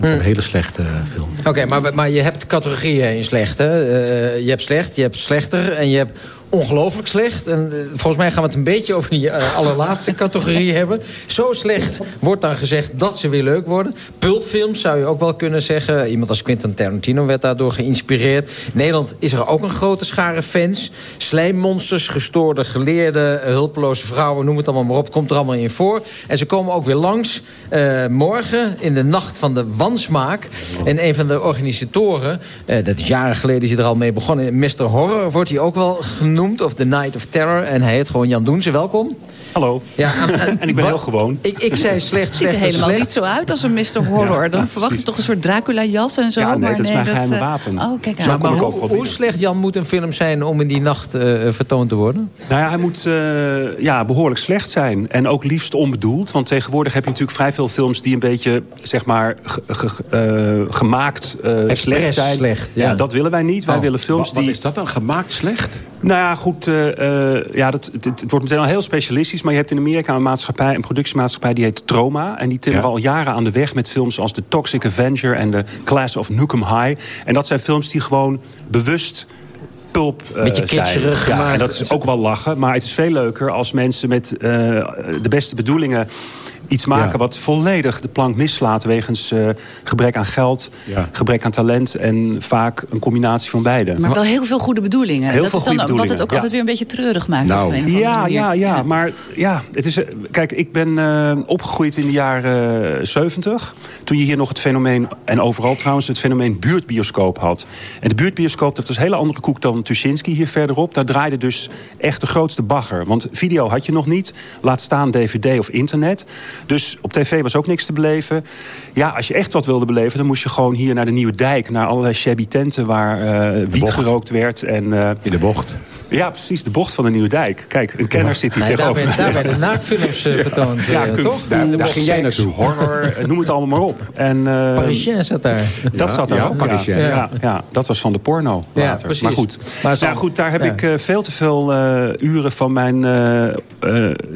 Een hmm. hele slechte film. Oké, okay, maar, maar je hebt categorieën in slecht. Hè? Uh, je hebt slecht, je hebt slechter en je hebt ongelooflijk slecht. En uh, volgens mij gaan we het een beetje over die uh, allerlaatste categorie hebben. Zo slecht wordt dan gezegd dat ze weer leuk worden. Pulpfilms zou je ook wel kunnen zeggen. Iemand als Quentin Tarantino werd daardoor geïnspireerd. Nederland is er ook een grote schare fans. Slijmmonsters, gestoorde geleerden, hulpeloze vrouwen, noem het allemaal maar op. Komt er allemaal in voor. En ze komen ook weer langs uh, morgen in de nacht van de wansmaak. En een van de organisatoren, dat is jaren geleden is hij er al mee begonnen. Mr. Horror wordt hij ook wel genoemd genoemd, of The Night of Terror. En hij heet gewoon Jan Doense. Welkom. Hallo. Ja, en, en ik ben heel gewoon. Ik, ik zei slecht, slecht Ziet er helemaal niet zo uit als een Mr. Horror. Dan verwacht je toch een soort Dracula-jas en zo. Ja, nee, maar dat is mijn geheime uh, wapen. Oh, kijk maar, maar hoe, hoe, slecht, Jan, moet een film zijn om in die nacht uh, vertoond te worden? Nou ja, hij moet uh, ja, behoorlijk slecht zijn. En ook liefst onbedoeld. Want tegenwoordig heb je natuurlijk vrij veel films... die een beetje, zeg maar, gemaakt slecht zijn. slecht, ja. ja. Dat willen wij niet. Wij oh, willen films wat, die... Wat is dat dan, gemaakt slecht? Nou ja, goed. ja, dat, het, het, wordt meteen al heel specialistisch. Maar je hebt in Amerika een maatschappij, een productiemaatschappij... die heet Troma. En die ja. al jaren aan de weg met films als The Toxic Avenger... en The Class of Nukem High. En dat zijn films die gewoon bewust pulp uh, Beetje kitscherig. zijn. Ja, en dat is ook wel lachen. Maar het is veel leuker als mensen met uh, de beste bedoelingen iets maken ja. wat volledig de plank mislaat... wegens uh, gebrek aan geld, ja. gebrek aan talent... en vaak een combinatie van beide. Maar wel heel veel goede bedoelingen. Heel dat veel is dan goede wat het ook ja. altijd weer een beetje treurig maakt. Nou. Op ja, ja, ja, maar ja, het is, kijk, ik ben uh, opgegroeid in de jaren 70. Toen je hier nog het fenomeen, en overal trouwens... het fenomeen buurtbioscoop had. En de buurtbioscoop, dat was een hele andere koek dan Tuschinski hier verderop. Daar draaide dus echt de grootste bagger. Want video had je nog niet, laat staan dvd of internet... Dus op tv was ook niks te beleven. Ja, als je echt wat wilde beleven, dan moest je gewoon hier naar de Nieuwe Dijk. Naar allerlei shabby tenten waar uh, wiet bocht. gerookt werd. En, uh, In de bocht. Ja, precies, de bocht van de Nieuwe Dijk. Kijk, een kenner zit hier Nee, daar, tegenover. werden, daar werden naakfilms eh, vertoond, Ja, eh, toch? Daar- daar ging jij naartoe. horror, eh, noem het allemaal maar op. En, eh, Parisien zat daar. Dat Ja, zat er ja, ook. Parisien. Ja, Ja. ja, ja, dat was van de porno Ja, later. precies. Maar goed, Maar zo- ja, goed daar heb ja. ik eh, veel te veel eh, uren van mijn eh, eh,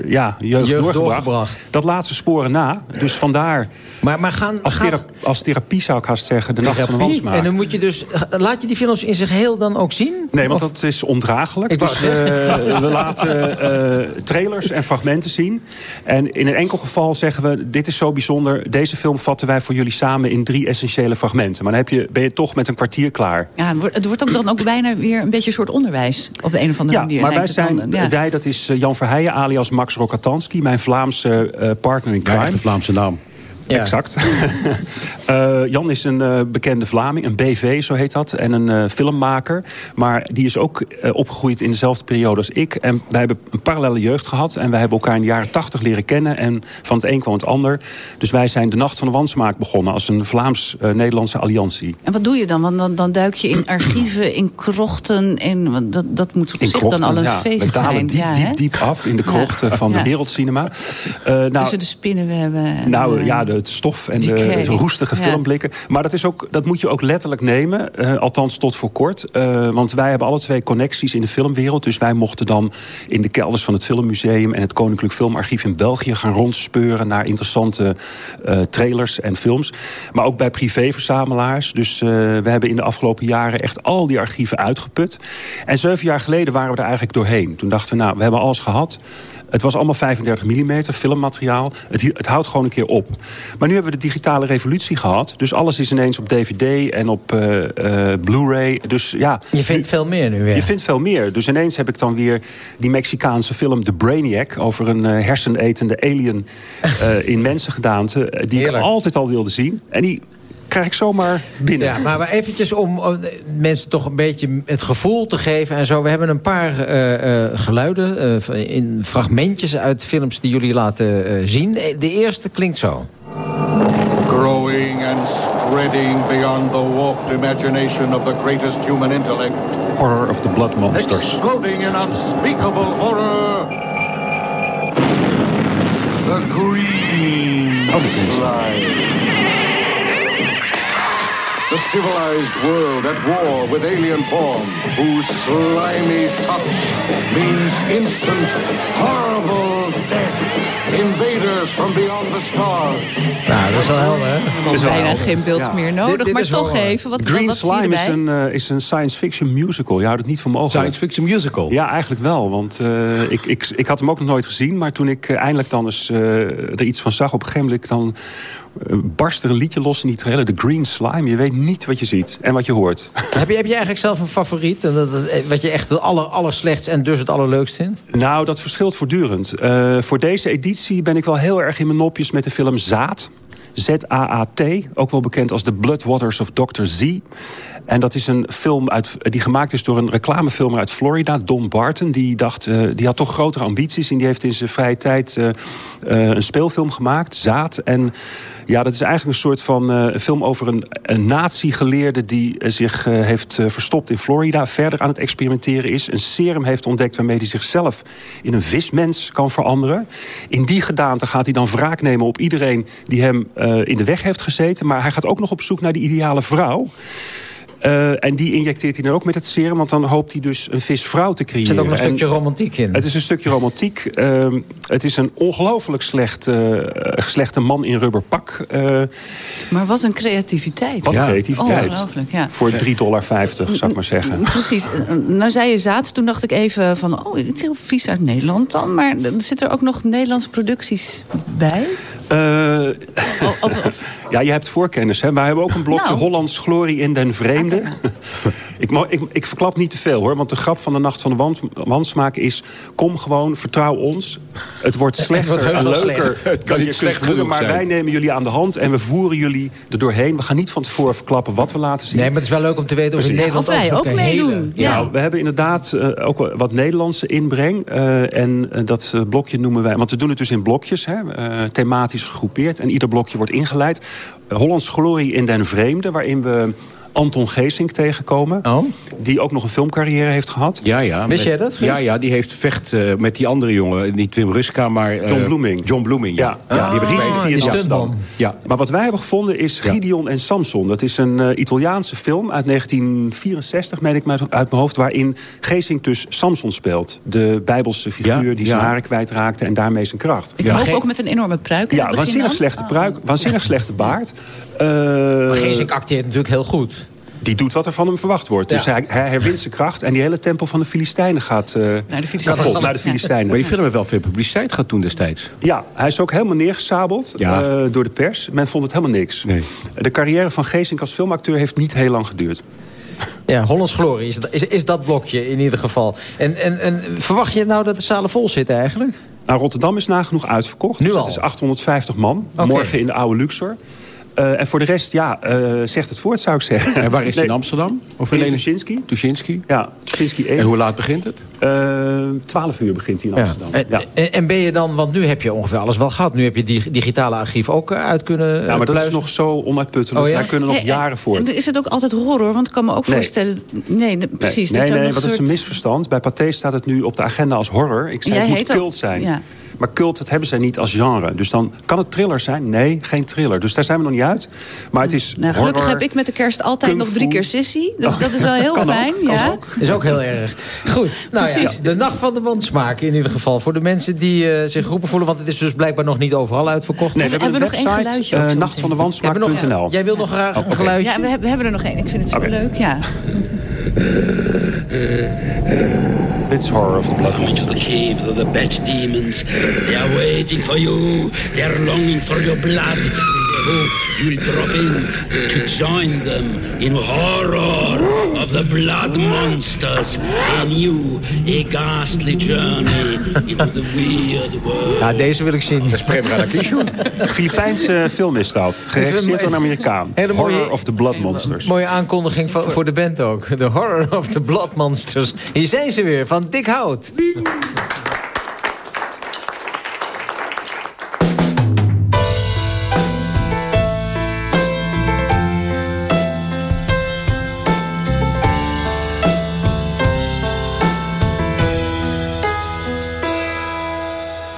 ja, jeugd, Jeugd doorgebracht. doorgebracht. Dat laat sporen na. Dus vandaar, Maar, maar gaan, als, gaat- thera- als therapie zou ik haast zeggen, de nacht van de wansmaak. En dan moet je dus... Laat je die films in zich heel dan ook zien? Nee, want Of- dat is ondraaglijk. Ik Dus zeggen. we, we laten eh, trailers en fragmenten zien. En in een enkel geval zeggen we... dit is zo bijzonder, deze film vatten wij voor jullie samen... in drie essentiële fragmenten. Maar dan heb je, ben je toch met een kwartier klaar. Ja, het wordt, dan ook bijna weer een beetje een soort onderwijs. Op de een of andere Ja, manier. maar wij zijn, dan, ja. wij, dat is eh, Jan Verheijen alias Max Rokatanski... mijn Vlaamse eh, partner in Ja, crime. een Vlaamse naam. Ja. Exact. Eh, Jan is een eh, bekende Vlaming, een BV, zo heet dat. En een eh, filmmaker. Maar die is ook opgegroeid in dezelfde periode als ik. En wij hebben een parallele jeugd gehad. En wij hebben elkaar in de jaren tachtig leren kennen. En van het een kwam het ander. Dus wij zijn de Nacht van de Wansmaak begonnen... als een Vlaams-Nederlandse alliantie. En wat doe je dan? Want dan, dan duik je in archieven, in krochten. In, dat, dat moet op In zich krochten, dan al een ja. feest We dalen zijn. diep, ja, diep, af in de krochten van de wereldcinema. Nou, Tussen de spinnenwebben. en, Nou ja, de, het stof en de, roestige Ja. filmblikken. Maar dat, is ook, dat moet je ook letterlijk nemen. eh, althans tot voor kort. Eh, want wij hebben alle twee connecties in de filmwereld. Dus wij mochten dan in de kelders van het Filmmuseum... en het Koninklijk Filmarchief in België gaan rondspeuren... naar interessante eh, trailers en films. Maar ook bij privéverzamelaars. Dus we hebben in de afgelopen jaren echt al die archieven uitgeput. En zeven jaar geleden waren we er eigenlijk doorheen. Toen dachten we, nou, we hebben alles gehad... Het was allemaal 35 mm filmmateriaal. Het, het houdt gewoon een keer op. Maar nu hebben we de digitale revolutie gehad. Dus alles is ineens op DVD en op eh, eh, Blu-ray. Dus ja, Je vindt veel meer nu weer. je vindt veel meer. Dus ineens heb ik dan weer die Mexicaanse film The Brainiac... over een eh, hersenetende alien in mensengedaante... die Heerlijk. ik altijd al wilde zien. En die krijg ik zomaar binnen. Ja, maar, maar eventjes om eh, mensen toch een beetje het gevoel te geven en zo. We hebben een paar eh, eh, geluiden eh, in fragmentjes uit films die jullie laten eh, zien. De eerste klinkt zo. growing and spreading beyond the warped imagination of the greatest human intellect, Horror of the Blood Monsters. exploding in unspeakable horror. The green Oh. The civilized world at war with alien form, whose slimy touch means instant, horrible death. Invaders from beyond the stars. Nou, dat is wel helder, hè? We hebben bijna geen beeld Ja. meer nodig. maar toch even, wat, Green wat Slime is een, eh, is een science fiction musical. Je houdt het niet voor mogelijk. Science fiction musical? Ja, eigenlijk wel. Want eh, ik, ik, ik had hem ook nog nooit gezien. Maar toen ik eh, eindelijk dan eens eh, er iets van zag... op een gegeven moment dan eh, barst er een liedje los in die trailer. De Green Slime. Je weet niet wat je ziet en wat je hoort. heb, je, heb je eigenlijk zelf een favoriet? Dat- Wat je echt het aller, allerslechtst en dus het allerleukst vindt? Nou, dat verschilt voortdurend. Eh, voor deze editie ben ik wel heel erg in mijn nopjes met de film Zaad. Z-A-A-T, ook wel bekend als The Blood Waters of Dr. Z. En dat is een film uit, die gemaakt is door een reclamefilmer uit Florida, Don Barton. Die, dacht, eh, die had toch grotere ambities en die heeft in zijn vrije tijd eh, eh, een speelfilm gemaakt, Zaad. En ja, dat is eigenlijk een soort van eh, film over een, een nazi-geleerde... die eh, zich eh, heeft eh, verstopt in Florida, verder aan het experimenteren is. Een serum heeft ontdekt waarmee hij zichzelf in een vismens kan veranderen. In die gedaante gaat hij dan wraak nemen op iedereen die hem eh, in de weg heeft gezeten. Maar hij gaat ook nog op zoek naar die ideale vrouw. Eh, en die injecteert hij dan ook met het serum, want dan hoopt hij dus een visvrouw te creëren. Er zit ook een En- stukje romantiek in. het is een stukje romantiek. Ehm, het is een ongelooflijk slecht, eh, slechte man in rubberpak. eh Maar wat een creativiteit. wat een creativiteit. Ongelooflijk, ja. Voor 3,50 dollar, zou ik maar zeggen. Precies. Nou zei je zaad, toen dacht ik even van... oh, het is heel vies uit Nederland dan. Maar zitten er ook nog Nederlandse producties bij? Eh, ja, je hebt voorkennis. Hè? Wij hebben ook een blokje Nou. Hollands glorie in den vreemde. Ik, ik, ik verklap niet te veel hoor, want de grap van de Nacht van de Wansmaak is... kom gewoon, vertrouw ons. Het wordt slechter en leuker Het kan niet slecht genoeg Maar zijn. wij nemen jullie aan de hand en we voeren jullie er doorheen. We gaan niet van tevoren verklappen wat we laten zien. Nee, maar het is wel leuk om te weten of in. Nederland Of wij ook meedoen. Ja, Ja. we hebben inderdaad eh, ook wat Nederlandse inbreng. Eh, en eh, dat blokje noemen wij... Want we doen het dus in blokjes, hè, eh, thematisch gegroepeerd. En ieder blokje wordt ingeleid. Uh, Hollands Glorie in den Vreemde, waarin we... Anton Geesink tegenkomen. Die ook nog een filmcarrière heeft gehad. Ja, ja. Wist jij dat? Ja, ja, die heeft vecht eh, met die andere jongen. Niet Wim Ruska, maar... eh, John Bloeming. John Bloeming, ja. Ja, ja. die hebben die twee- via ja. Amsterdam. Ja. Maar wat wij hebben gevonden is Gideon en Samson. Dat is een eh, Italiaanse film uit 1964, meen ik maar uit mijn hoofd... waarin Geesink dus Samson speelt. De bijbelse figuur die zijn ja. haren kwijtraakte... en daarmee zijn kracht. Ik hoop ook met een enorme pruik. Ja, het begin waanzinnig slechte pruik, waanzinnig slechte baard. Eh, Maar Geesink acteert natuurlijk heel goed. Die doet wat er van hem verwacht wordt. Dus hij, hij herwint zijn kracht en die hele tempel van de Filistijnen gaat eh, Naar de Filistijnen. kapot, naar de. Filistijnen. Maar die film heeft wel veel publiciteit gehad toen destijds. Ja, hij is ook helemaal neergesabeld Ja. eh, door de pers. Men vond het helemaal niks. De carrière van Geesink als filmacteur heeft niet heel lang geduurd. Ja, Hollands Glorie is, is, is dat blokje in ieder geval. En, en, en verwacht je nou dat de zalen vol zitten eigenlijk? Nou, Rotterdam is nagenoeg uitverkocht. Nu dus al? dat is 850 man. Morgen in de oude Luxor. Eh, en voor de rest, ja, eh, zegt het voort, zou ik zeggen. En waar is hij Nee, in Amsterdam? Of in alleen Tuschinski. Tuschinski? Ja, Tuschinski 1. En hoe laat begint het? Eh, 12 uur begint hij in Ja. Amsterdam. En, Ja. en, en ben je dan, want nu heb je ongeveer alles wel gehad. Nu heb je die digitale archief ook uit kunnen Ja, maar dat is nog zo onuitputtelijk. Oh ja? Wij kunnen nog Hey, jaren voort. En Is het ook altijd horror? Want ik kan me ook Nee. voorstellen... Nee, ne- precies. Nee, dat nee, wat is een misverstand. Bij Pathé staat het nu op de agenda als horror. Ik zei, Jij het moet dat- cult zijn. Maar cult, dat hebben zij niet als genre. Dus dan kan het thriller zijn? Nee, geen thriller. Dus daar zijn we nog niet uit. Maar het is Nou, gelukkig horror. heb ik met de kerst altijd nog drie keer sissie. Dus dat is wel heel Kan ook, fijn. kan ja. ook. Is ook heel erg. Goed, nou ja, Precies. de nacht van de wansmaak in ieder geval. Voor de mensen die eh, zich geroepen voelen. Want het is dus blijkbaar nog niet overal uitverkocht. Nee, we hebben, Hebben we een nog één geluidje ook eh, nachtvandewansmaak.nl. Jij wil nog graag Oh, een oké. geluidje? Ja, we hebben, er nog één. Ik vind het zo leuk. Ja. It's horror of the blood Coming the caves of the bat demons. They are waiting for you. They are longing for your blood. And hope you'll drop in to join them in horror of the blood monsters. A new, a ghastly journey into the weird world. Ja, deze wil ik zien. Dat is Prem Radakishun. Filipijnse filmmisdaad. Geregisseerd door een Amerikaan. Hele mooie- Horror of the Blood Monsters. Mooie aankondiging van, voor de band ook. The Horror of the Blood Monsters. Hier zijn ze weer, van Dick Hout.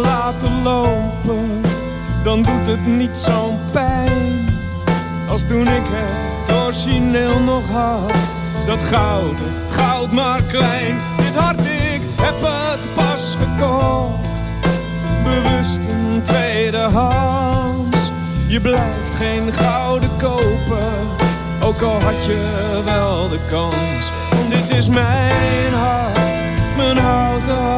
Laten lopen, dan doet het niet zo'n pijn. Als toen ik het origineel nog had, dat gouden, goud maar klein. Dit hart, ik heb het pas gekocht, bewust een tweedehands. Je blijft geen gouden kopen, ook al had je wel de kans. Want dit is mijn hart, mijn houten hart.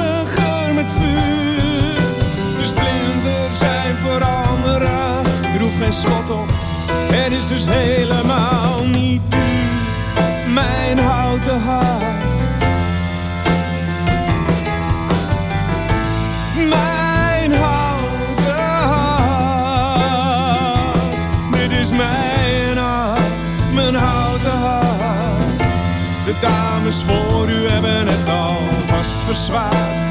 met vuur. De splinters zijn voor anderen, roep geen schot op. Het is dus helemaal niet duur, mijn houten hart. Mijn houten hart. Dit is mijn hart, mijn houten hart. De dames voor u hebben het al vast verzwaard.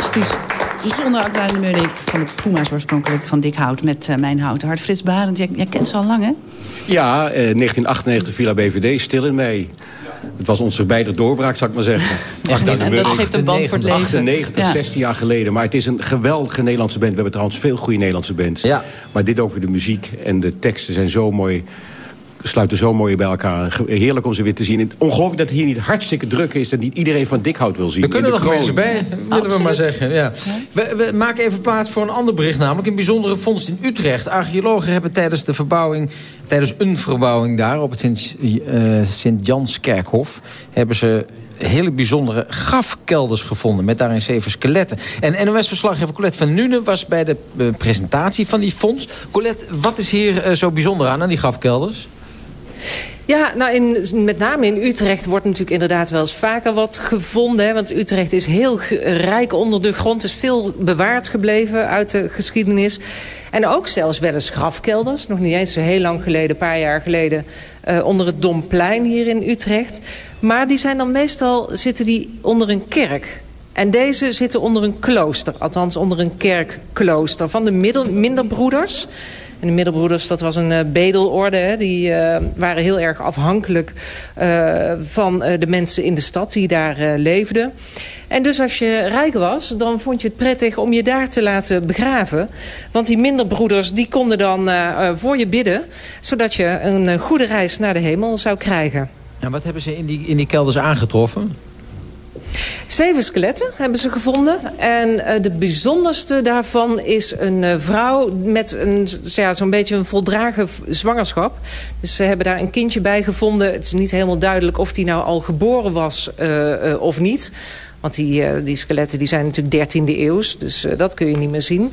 Fantastisch. Zonder Akda de Munnik van de Puma's oorspronkelijk van Dik Hout met eh, Mijn Houten Hart. Frits Barend, jij, jij kent ze al lang, hè? Ja, eh, 1998 Villa BVD, stil in mei. Het was onze beide doorbraak, zou ik maar zeggen. En dat geeft een band voor het leven. 98, Ja. 16 jaar geleden. Maar het is een geweldige Nederlandse band. We hebben trouwens veel goede Nederlandse bands. Maar dit ook weer de muziek en de teksten zijn zo mooi sluiten zo mooi bij elkaar. Heerlijk om ze weer te zien. En Ongelooflijk dat het hier niet hartstikke druk is... dat niet iedereen van Dikhout wil zien. Er kunnen nog mensen bij, willen we maar zeggen. Ja. We, we maken even plaats voor een ander bericht, namelijk een bijzondere vondst in Utrecht. Archeologen hebben tijdens de verbouwing, tijdens een verbouwing daar op het Sint, eh, Sint-Janskerkhof, hebben ze hele bijzondere grafkelders gevonden... met daarin zeven skeletten. En NOS-verslaggever Colette van Nuenen was bij de eh, presentatie van die vondst. Colette, wat is hier eh, zo bijzonder aan, aan die grafkelders? Ja, nou in, met name in Utrecht wordt natuurlijk inderdaad wel eens vaker wat gevonden. Hè, want Utrecht is heel rijk onder de grond. is veel bewaard gebleven uit de geschiedenis. En ook zelfs wel eens grafkelders. Nog niet eens zo heel lang geleden, een paar jaar geleden... eh, onder het Domplein hier in Utrecht. Maar die zijn dan meestal, zitten die onder een kerk. En deze zitten onder een klooster. Althans onder een kerkklooster van de minderbroeders... En de middelbroeders, dat was een eh, bedelorde. Hè. Die eh, waren heel erg afhankelijk eh, van de mensen in de stad die daar leefden. En dus als je rijk was, dan vond je het prettig om je daar te laten begraven. Want die minderbroeders, die konden dan voor je bidden... zodat je een goede reis naar de hemel zou krijgen. En wat hebben ze in die, in die kelders aangetroffen? Zeven skeletten hebben ze gevonden. En eh, de bijzonderste daarvan is een eh, vrouw met een, ja, zo'n beetje een voldragen zwangerschap. Dus ze hebben daar een kindje bij gevonden. Het is niet helemaal duidelijk of die nou al geboren was eh, of niet. Want die, die skeletten die zijn natuurlijk 13e eeuws. Dus dat kun je niet meer zien.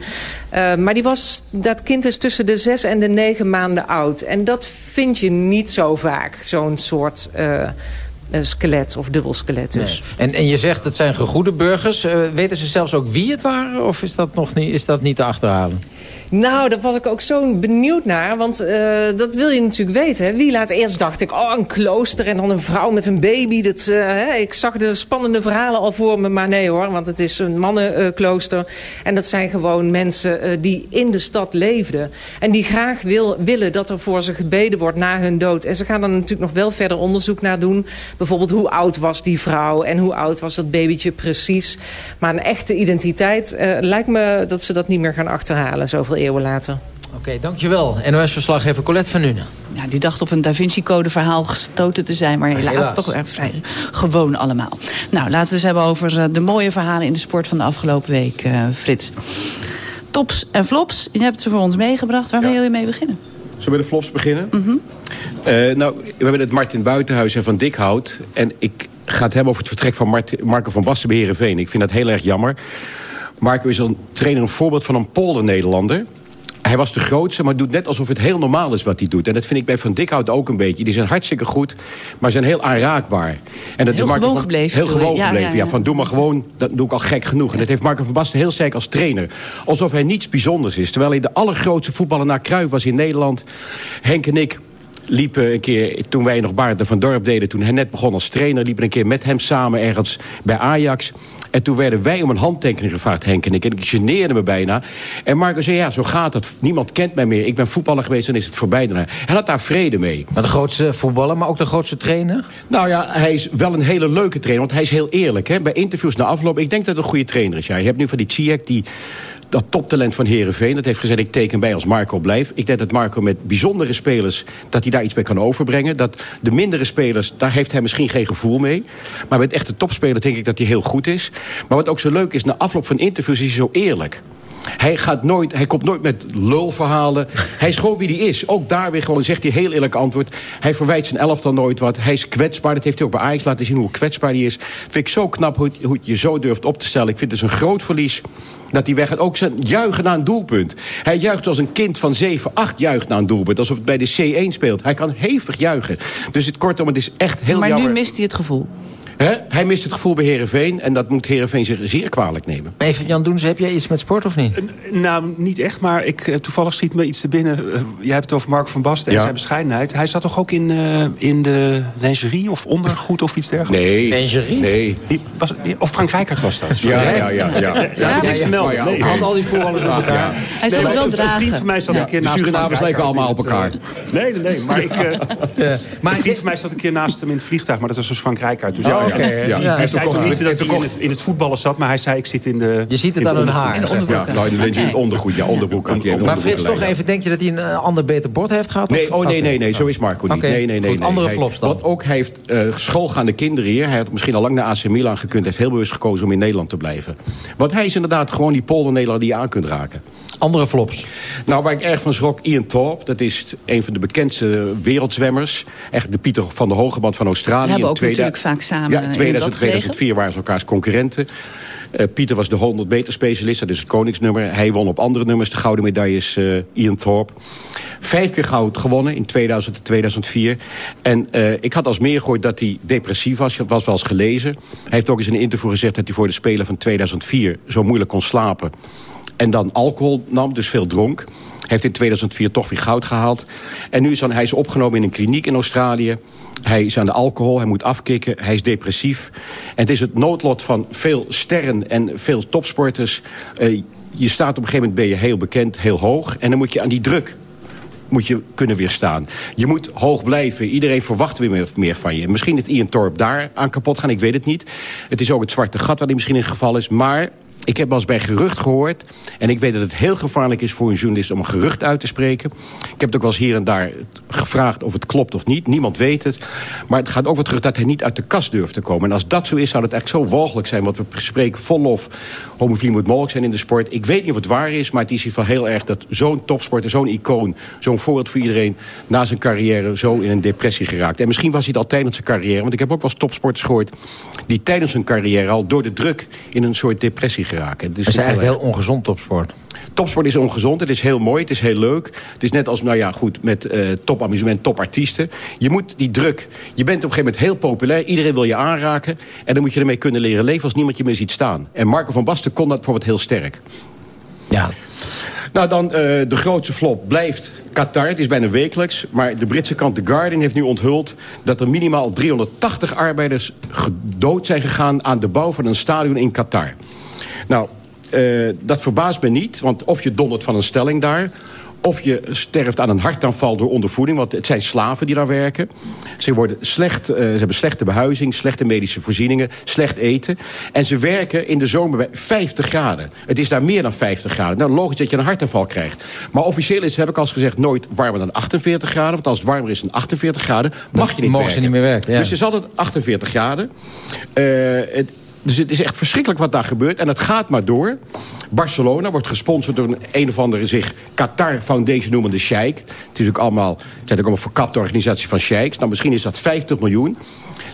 Maar die was, dat kind is tussen de zes en de negen maanden oud. En dat vind je niet zo vaak. Zo'n soort... skelet of dubbelskelet dus. Nee. En, en je zegt het zijn gegoede burgers. Eh, weten ze zelfs ook wie het waren? Of is dat, nog niet, is dat niet te achterhalen? Nou, daar was ik ook zo benieuwd naar. Want eh, dat wil je natuurlijk weten. Hè? Wie laat eerst dacht ik, oh, een klooster en dan een vrouw met een baby. Dat, eh, hè? Ik zag de spannende verhalen al voor me. Maar nee hoor, want het is een mannenklooster. en dat zijn gewoon mensen eh, die in de stad leefden. En die graag wil, willen dat er voor ze gebeden wordt na hun dood. En ze gaan er natuurlijk nog wel verder onderzoek naar doen. Bijvoorbeeld hoe oud was die vrouw en hoe oud was dat babytje precies. Maar een echte identiteit eh, lijkt me dat ze dat niet meer gaan achterhalen. Zoveel eeuwen later. Oké, dankjewel. NOS-verslaggever Colette van Nuenen. Ja, die dacht op een Da Vinci-code verhaal gestoten te zijn... maar helaas, Helaas. toch vrij gewoon allemaal. Nou, laten we eens hebben over eh, de mooie verhalen in de sport van de afgelopen week, eh, Frits. Tops en flops, je hebt ze voor ons meegebracht. Waar wil je mee beginnen? Zullen we met de flops beginnen? Eh, nou, we hebben het Martin Buitenhuis en Van Dikhout. En ik ga het hebben over het vertrek van Marco van Basten bij Heerenveen. Ik vind dat heel erg jammer. Marco is een trainer, een voorbeeld van een polder-Nederlander. Hij was de grootste, maar doet net alsof het heel normaal is wat hij doet. En dat vind ik bij Van Dikhout ook een beetje. Die zijn hartstikke goed, maar zijn heel aanraakbaar. En dat Heel Marco gewoon van- gebleven, Heel gewoon Ja, gebleven, ja, ja, ja. Van doe maar gewoon, dat doe ik al gek genoeg. En dat heeft Marco van Basten heel sterk als trainer. Alsof hij niets bijzonders is. Terwijl hij de allergrootste voetballer na Cruijff was in Nederland. Henk en ik liepen een keer, toen wij nog Baarden van Dorp deden... toen hij net begon als trainer, liepen een keer met hem samen ergens bij Ajax... En toen werden wij om een handtekening gevraagd, Henk en ik. En ik geneerde me bijna. En Marco zei, ja, zo gaat het. Niemand kent mij meer. Ik ben voetballer geweest en is het voorbij daarna. Hij had daar vrede mee. Maar de grootste voetballer, maar ook de grootste trainer? Nou ja, hij is wel een hele leuke trainer. Want hij is heel eerlijk. Hè? Bij interviews na afloop, ik denk dat het een goede trainer is. Ja, je hebt nu van die Ziyech, die dat toptalent van Herenveen. Dat heeft gezegd, ik teken bij als Marco blijft. Ik denk dat Marco met bijzondere spelers... dat hij daar iets bij kan overbrengen. Dat de mindere spelers, daar heeft hij misschien geen gevoel mee. Maar met echte topspelers denk ik dat hij heel goed is. Maar wat ook zo leuk is, na afloop van interviews is hij zo eerlijk. Hij, gaat nooit, hij komt nooit met lulverhalen. hij is gewoon wie hij is. Ook daar weer gewoon zegt hij heel eerlijk antwoord. Hij verwijt zijn elftal nooit wat. Hij is kwetsbaar. Dat heeft hij ook bij Ajax laten zien hoe kwetsbaar hij is. Vind ik zo knap hoe, hoe het je zo durft op te stellen. Ik vind het dus een groot verlies dat hij weggaat. Ook zijn juichen naar een doelpunt. Hij juicht als een kind van 7, 8 juicht naar een doelpunt. Alsof het bij de C1 speelt. Hij kan hevig juichen. Dus het, kortom, het is echt heel maar jammer. nu mist hij het gevoel. Hè? Hij mist het gevoel bij Herenveen en dat moet Herenveen zich zeer kwalijk nemen. Even, Jan Doens, heb jij iets met sport of niet? Nou, niet echt, maar ik, eh, toevallig schiet me iets te binnen. Eh, Jij hebt het over Mark van Basten en Ja. zijn bescheidenheid. Hij zat toch ook in, eh, in de lingerie of ondergoed of iets dergelijks? Nee. Lingerie? Nee. Was, of Frank Rijkaard was dat. sorry. Ja, ja, ja. ja, ja. Ja, niks te melden. Ja, Nee. Had al die voorouders met elkaar. Hij zal Nee, het wel een- Een vriend dragen. van mij zat Ja, een keer de naast Surinamers lijken Rijkaard allemaal op het, elkaar. nee, nee, nee. Maar, ik, eh, maar een vriend van mij zat een keer naast hem in het vliegtuig. Maar dat was dus Frank Rijkaard. Dus Oh, ja, oké. kon- niet dat hij in het, in het voetballen zat. Maar hij zei, ik zit in de... Je ziet het aan hun haar. Ja, nou, in in ondergoed. Ja, onderbroek. hij Maar Frits, toch even, denk je dat hij een eh, ander beter bord heeft gehad? Nee, Of- oh nee, nee, nee, zo is Marco niet. Nee, nee, nee. Andere Hij- flops dan? Wat ook, hij heeft eh, schoolgaande kinderen hier. Hij had misschien al lang naar AC Milan gekund. Hij heeft heel bewust gekozen om in Nederland te blijven. Want hij is inderdaad gewoon die polder Nederlander die je aan kunt raken. Andere flops? Nou, waar ik erg van schrok, Ian Thorpe. Dat is een van de bekendste wereldzwemmers. Echt de Pieter van de Hogeband van Australië. We hebben ook 2000 natuurlijk vaak samen Ja, in 2000, het bad gelegen. 2004 waren ze elkaars concurrenten. Eh, Pieter was de 100 meter specialist, dat is het koningsnummer. Hij won op andere nummers de gouden medailles, eh, Ian Thorpe. Vijf keer goud gewonnen in 2000 en 2004. En eh, ik had als meer gehoord dat hij depressief was. Dat was wel eens gelezen. Hij heeft ook eens in een interview gezegd dat hij voor de Spelen van 2004 zo moeilijk kon slapen. En dan alcohol nam, dus veel dronk. Hij heeft in 2004 toch weer goud gehaald. En nu is dan, hij is opgenomen in een kliniek in Australië. Hij is aan de alcohol, hij moet afkicken, hij is depressief. En het is het noodlot van veel sterren en veel topsporters. Eh, je staat op een gegeven moment, ben je heel bekend, heel hoog. En dan moet je aan die druk moet je kunnen weerstaan. Je moet hoog blijven. Iedereen verwacht weer meer, van je. Misschien is Ian Thorpe daar aan kapot gaan, ik weet het niet. Het is ook het zwarte gat wat misschien in het geval is. Maar ik heb wel eens bij gerucht gehoord... en ik weet dat het heel gevaarlijk is voor een journalist om een gerucht uit te spreken. Ik heb het ook wel eens hier en daar gevraagd of het klopt of niet. Niemand weet het. Maar het gaat ook wat terug dat hij niet uit de kast durft te komen. En als dat zo is, zou het echt zo walgelijk zijn... wat we spreken vol lof. Homofilie moet mogelijk zijn in de sport. Ik weet niet of het waar is, maar het is in ieder geval heel erg... dat zo'n topsporter, zo'n icoon, zo'n voorbeeld voor iedereen... na zijn carrière zo in een depressie geraakt. En misschien was hij het al tijdens zijn carrière... want ik heb ook wel eens topsporters gehoord... die tijdens hun carrière al door de druk in een soort depressie geraken. Het Het is eigenlijk heel ongezond topsport. Topsport is ongezond, het is heel mooi, het is heel leuk. Het is net als, nou ja, goed, met eh topamusement, topartiesten. Je moet die druk... Je bent op een gegeven moment heel populair, iedereen wil je aanraken... en dan moet je ermee kunnen leren leven als niemand je meer ziet staan. En Marco van Basten kon dat bijvoorbeeld heel sterk. Ja. Nou, dan eh, de grootste flop blijft Qatar. Het is bijna wekelijks. Maar de Britse krant The Guardian heeft nu onthuld... dat er minimaal 380 arbeiders gedood zijn gegaan... aan de bouw van een stadion in Qatar. Nou, eh, dat verbaast me niet. Want of je dondert van een stelling daar... Of je sterft aan een hartaanval door ondervoeding. Want het zijn slaven die daar werken. Ze, worden slecht, eh, ze hebben slechte behuizing, slechte medische voorzieningen, slecht eten. En ze werken in de zomer bij 50 graden. Het is daar meer dan 50 graden. Nou, logisch dat je een hartaanval krijgt. Maar officieel is, heb ik al gezegd, nooit warmer dan 48 graden. Want als het warmer is dan 48 graden, mag je niet mogen werken. ze niet meer werken, ja. Dus het is altijd 48 graden. Eh, het, Dus het is echt verschrikkelijk wat daar gebeurt. En het gaat maar door. Barcelona wordt gesponsord door een, een of andere zich Qatar Foundation noemende sheik. Het, is ook allemaal, het zijn ook allemaal verkapte organisatie van sheiks. Nou, misschien is dat 50 miljoen.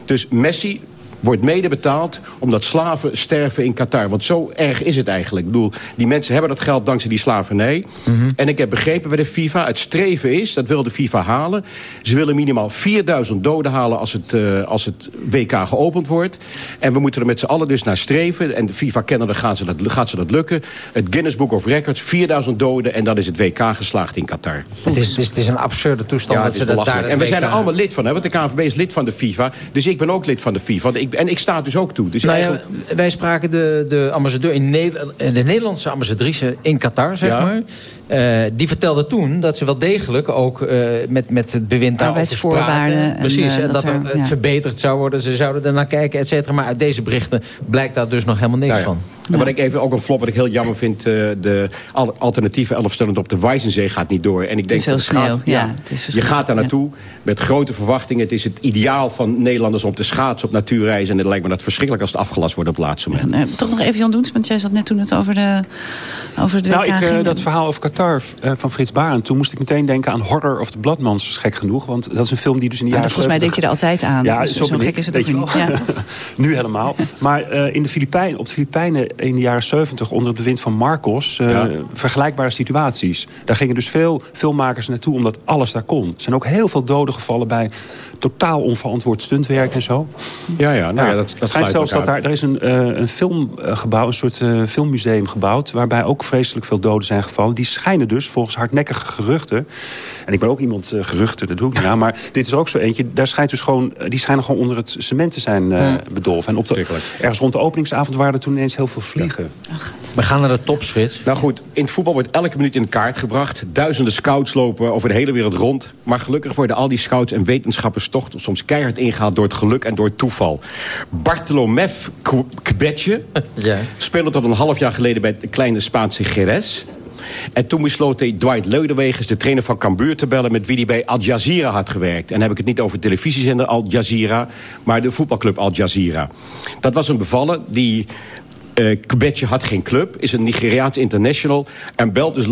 Dus Messi wordt mede betaald omdat slaven sterven in Qatar. Want zo erg is het eigenlijk. Ik bedoel, die mensen hebben dat geld dankzij die slavernij. Mhm. En ik heb begrepen bij de FIFA, het streven is, dat wil de FIFA halen... ze willen minimaal 4000 doden halen als het, eh, als het WK geopend wordt. En we moeten er met z'n allen dus naar streven. En de FIFA-kennende gaat, ze dat, gaat ze dat lukken. Het Guinness Book of Records, 4000 doden... en dan is het WK geslaagd in Qatar. Het is, het is, een absurde toestand Ja, dat ze dat daar... En we zijn er allemaal lid van, hè? want de KNVB is lid van de FIFA. Dus ik ben ook lid van de FIFA. Ik, en ik sta dus ook toe. Dus Nou ja, eigenlijk- wij spraken de, de ambassadeur in Nederland, de Nederlandse ambassadrice in Qatar, zeg Ja. maar. Eh, die vertelde toen dat ze wel degelijk ook eh, met, met het bewind daarover Arbeidsvoorwaarden spraken. en, Precies, eh, en dat dat, er- het ja. verbeterd zou worden. Ze zouden er naar kijken, et cetera. Maar uit deze berichten blijkt daar dus nog helemaal niks Nou ja. van. En wat ik even ook een flop, wat ik heel jammer vind... eh, de al- alternatieve elfstellend op de Wijzenzee gaat niet door. En ik denk het gaat- sneeuw, ja, het is je gaat daar naartoe met grote verwachtingen. Het is het ideaal van Nederlanders om te schaatsen op natuurreizen. En het lijkt me dat verschrikkelijk als het afgelast wordt op het laatste moment. Eh, toch nog even Jan Doens, want jij zat net toen het over, de, over het WK Nou, ik, eh, dat verhaal over Qatar eh, van Frits Barend... toen moest ik meteen denken aan Horror of the Blood Monsters, gek genoeg. Want dat is een film die dus in de Nou, jaren volgens mij denk 70 je er altijd aan. Ja, Dus zo, gek ik, is het ook niet. wel. nu helemaal. Maar eh, in de Filipijnen, op de Filipijnen in de jaren 70... onder het bewind van Marcos, eh, Ja. vergelijkbare situaties. Daar gingen dus veel filmmakers naartoe omdat alles daar kon. Er zijn ook heel veel doden gevallen bij totaal onverantwoord stuntwerk en zo. Ja, ja, nou ja, dat, dat schijnt zelfs dat daar, er is een, eh, een filmgebouw, een soort eh, filmmuseum gebouwd... waarbij ook vreselijk veel doden zijn gevallen. Die schijnen dus, volgens hardnekkige geruchten... en ik ben ook iemand geruchten, dat doe ik niet aan... maar dit is ook zo eentje, daar schijnt dus gewoon, die schijnen gewoon onder het cement te zijn bedolven. En op de, ergens rond de openingsavond waren er toen ineens heel veel vliegen. We gaan naar de tops, Frits. Nou goed, in het voetbal wordt elke minuut in kaart gebracht. Duizenden scouts lopen over de hele wereld rond. Maar gelukkig worden al die scouts en wetenschappers toch soms keihard ingehaald door het geluk en door het toeval. Bartolomev Kbetje Ja. speelde tot een half jaar geleden bij de kleine Spaanse Jerez. En toen besloot hij Dwight Leudewegers, de trainer van Cambuur, te bellen... met wie hij bij Al Jazeera had gewerkt. En dan heb ik het niet over de televisiezender Al Jazeera... maar de voetbalclub Al Jazeera. Dat was een bevallen die... Kbetje had geen club, is een Nigeriaans international... en belt dus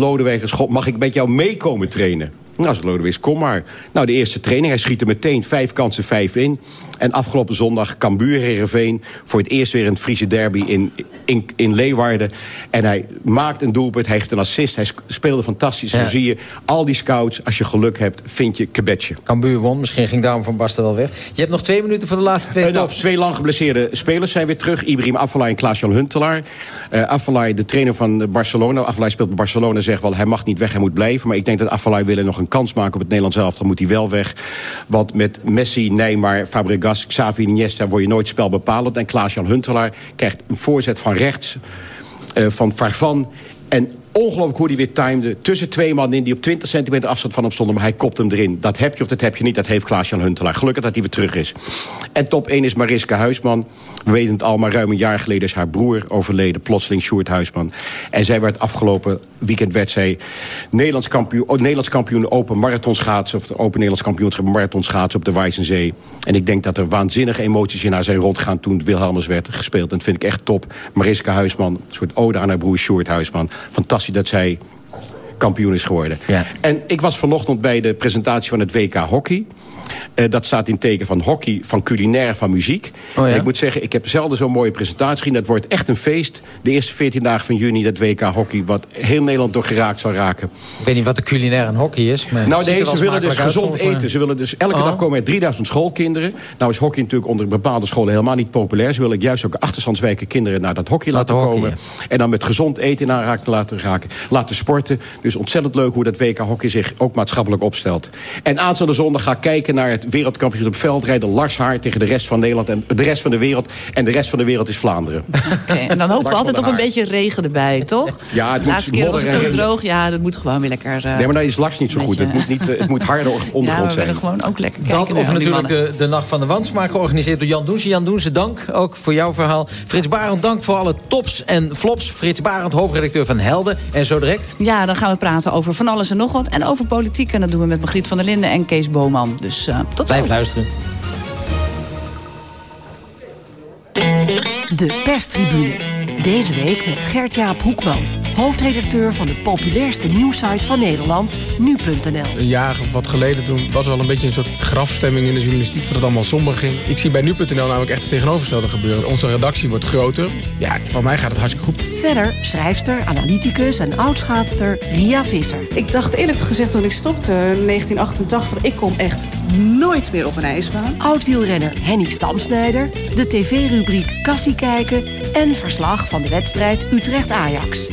God, mag ik met jou meekomen trainen? Nou, zegt Lodewegers, kom maar. Nou, de eerste training, hij schiet er meteen vijf kansen, vijf in. En afgelopen zondag Cambuur Heerenveen... voor het eerst weer een Friese derby in, in, in Leeuwarden. En hij maakt een doelpunt, hij heeft een assist, hij sp- speelde fantastisch. Ja. Zo zie je, al die scouts, als je geluk hebt, vind je Kebetje. Cambuur won, misschien ging daarom Van Basten wel weg. Je hebt nog twee minuten voor de laatste twee Eh, nou, twee lang geblesseerde spelers zijn weer terug. Ibrahim Afellay en Klaas-Jan Huntelaar. Eh Afellay, de trainer van Barcelona. Afellay speelt bij Barcelona, zegt wel... hij mag niet weg, hij moet blijven. Maar ik denk dat Afellay wil nog een kans maken op het Nederlands elftal. moet hij wel weg. Want met Messi, Neymar, Fabregas, Xavi Iniesta... word je nooit spelbepalend. En Klaas-Jan Huntelaar krijgt een voorzet van rechts... eh, van Farfan... En ongelooflijk hoe hij weer timede. Tussen twee mannen in die op 20 centimeter afstand van hem stonden. Maar hij kopt hem erin. Dat heb je of dat heb je niet. Dat heeft Klaas-Jan Huntelaar. Gelukkig dat hij weer terug is. En top 1 is Mariska Huisman. We weten het al, maar ruim een jaar geleden is haar broer overleden. Plotseling Sjoerd Huisman. En zij werd afgelopen weekend werd zij Nederlands kampioen, oh, Nederlands kampioen open marathon schaatsen. Of de open Nederlands kampioenschap marathon schaatsen op de Wijzenzee. En ik denk dat er waanzinnige emoties in haar zijn rondgaan toen Wilhelmus werd gespeeld. En dat vind ik echt top. Mariska Huisman, een soort ode aan haar broer Sjoerd Huisman. Fantastisch dat zij kampioen is geworden. En ik was vanochtend bij de presentatie van het WK Hockey. Eh, dat staat in teken van hockey, van culinair, van muziek. Oh ja? Ik moet zeggen, ik heb zelden zo'n mooie presentatie gezien. Dat wordt echt een feest. De eerste 14 dagen van juni, dat WK Hockey... wat heel Nederland door geraakt zal raken. Ik weet niet wat de culinair en hockey is. Maar Nou nee, ze willen dus uit gezond eten. Ze willen dus elke Oh. dag komen er 3000 schoolkinderen. Nou is hockey natuurlijk onder bepaalde scholen helemaal niet populair. Ze willen juist ook achterstandswijken kinderen naar dat hockey laten, Laten komen. En dan met gezond eten in aanraking laten raken. Laten sporten. Dus ontzettend leuk hoe dat WK hockey zich ook maatschappelijk opstelt. En aanstaande zondag ga ik kijken naar het wereldkampioenschap op veldrijden. Lars Haar tegen de rest van Nederland en de rest van de wereld. En de rest van de wereld is Vlaanderen. Oké, en dan hopen we altijd op een beetje regen erbij, toch? Ja, het moet Laatste keer was het zo droog. Ja, dat moet gewoon weer lekker... eh, Nee, maar dan is Lars niet zo goed. Het moet, niet, eh, het moet harder ja, ondergrond we zijn. willen gewoon ook lekker kijken Dat of natuurlijk de, de Nacht van de Wansmaak georganiseerd door Jan Doense. Jan Doense, dank ook voor jouw verhaal. Frits Barend, dank voor alle tops en flops. Frits Barend, hoofdredacteur van Helden. En zo direct... Ja, dan gaan we praten over van alles en nog wat. En over politiek. En dat doen we met Margriet van der Linden en Kees Boman. Dus tot zo. Blijf luisteren. De perstribune. Deze week met Gert-Jaap Hoekman, hoofdredacteur van de populairste nieuwsite van Nederland, nu.nl. Een jaar of wat geleden toen was wel een beetje een soort grafstemming in de journalistiek, dat het allemaal somber ging. Ik zie bij nu.nl namelijk echt het tegenovergestelde gebeuren. Onze redactie wordt groter. Ja, voor mij gaat het hartstikke goed. Verder schrijfster, analyticus en oudschaatster Ria Visser. Ik dacht eerlijk gezegd toen ik stopte in 1988, ik kom echt nooit meer op een ijsbaan. Oud-wielrenner Henny Stamsnijder, de tv-rubriek Kassie kijken en verslag van de wedstrijd Utrecht-Ajax.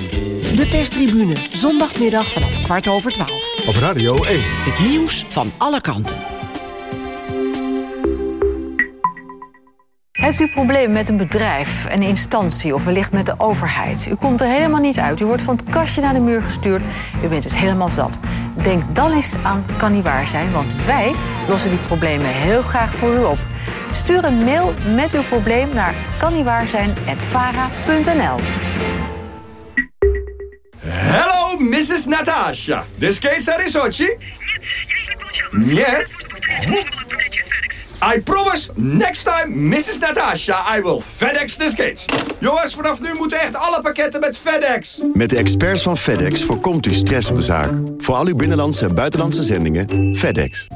De perstribune, zondagmiddag vanaf kwart over twaalf. Op Radio 1. Het nieuws van alle kanten. Heeft u problemen met een bedrijf, een instantie of wellicht met de overheid? U komt er helemaal niet uit. U wordt van het kastje naar de muur gestuurd. U bent het helemaal zat. Denk dan eens aan Kan Niet Waar Zijn, want wij lossen die problemen heel graag voor u op. Stuur een mail met uw probleem naar kanniewaarzijn.vara.nl Hello, Mrs. Natasha. The skates are in Sochi? Нет. I promise, next time, Mrs. Natasha, I will FedEx the skates. Jongens, vanaf nu moeten echt alle pakketten met FedEx. Met de experts van FedEx voorkomt u stress op de zaak. Voor al uw binnenlandse en buitenlandse zendingen, FedEx.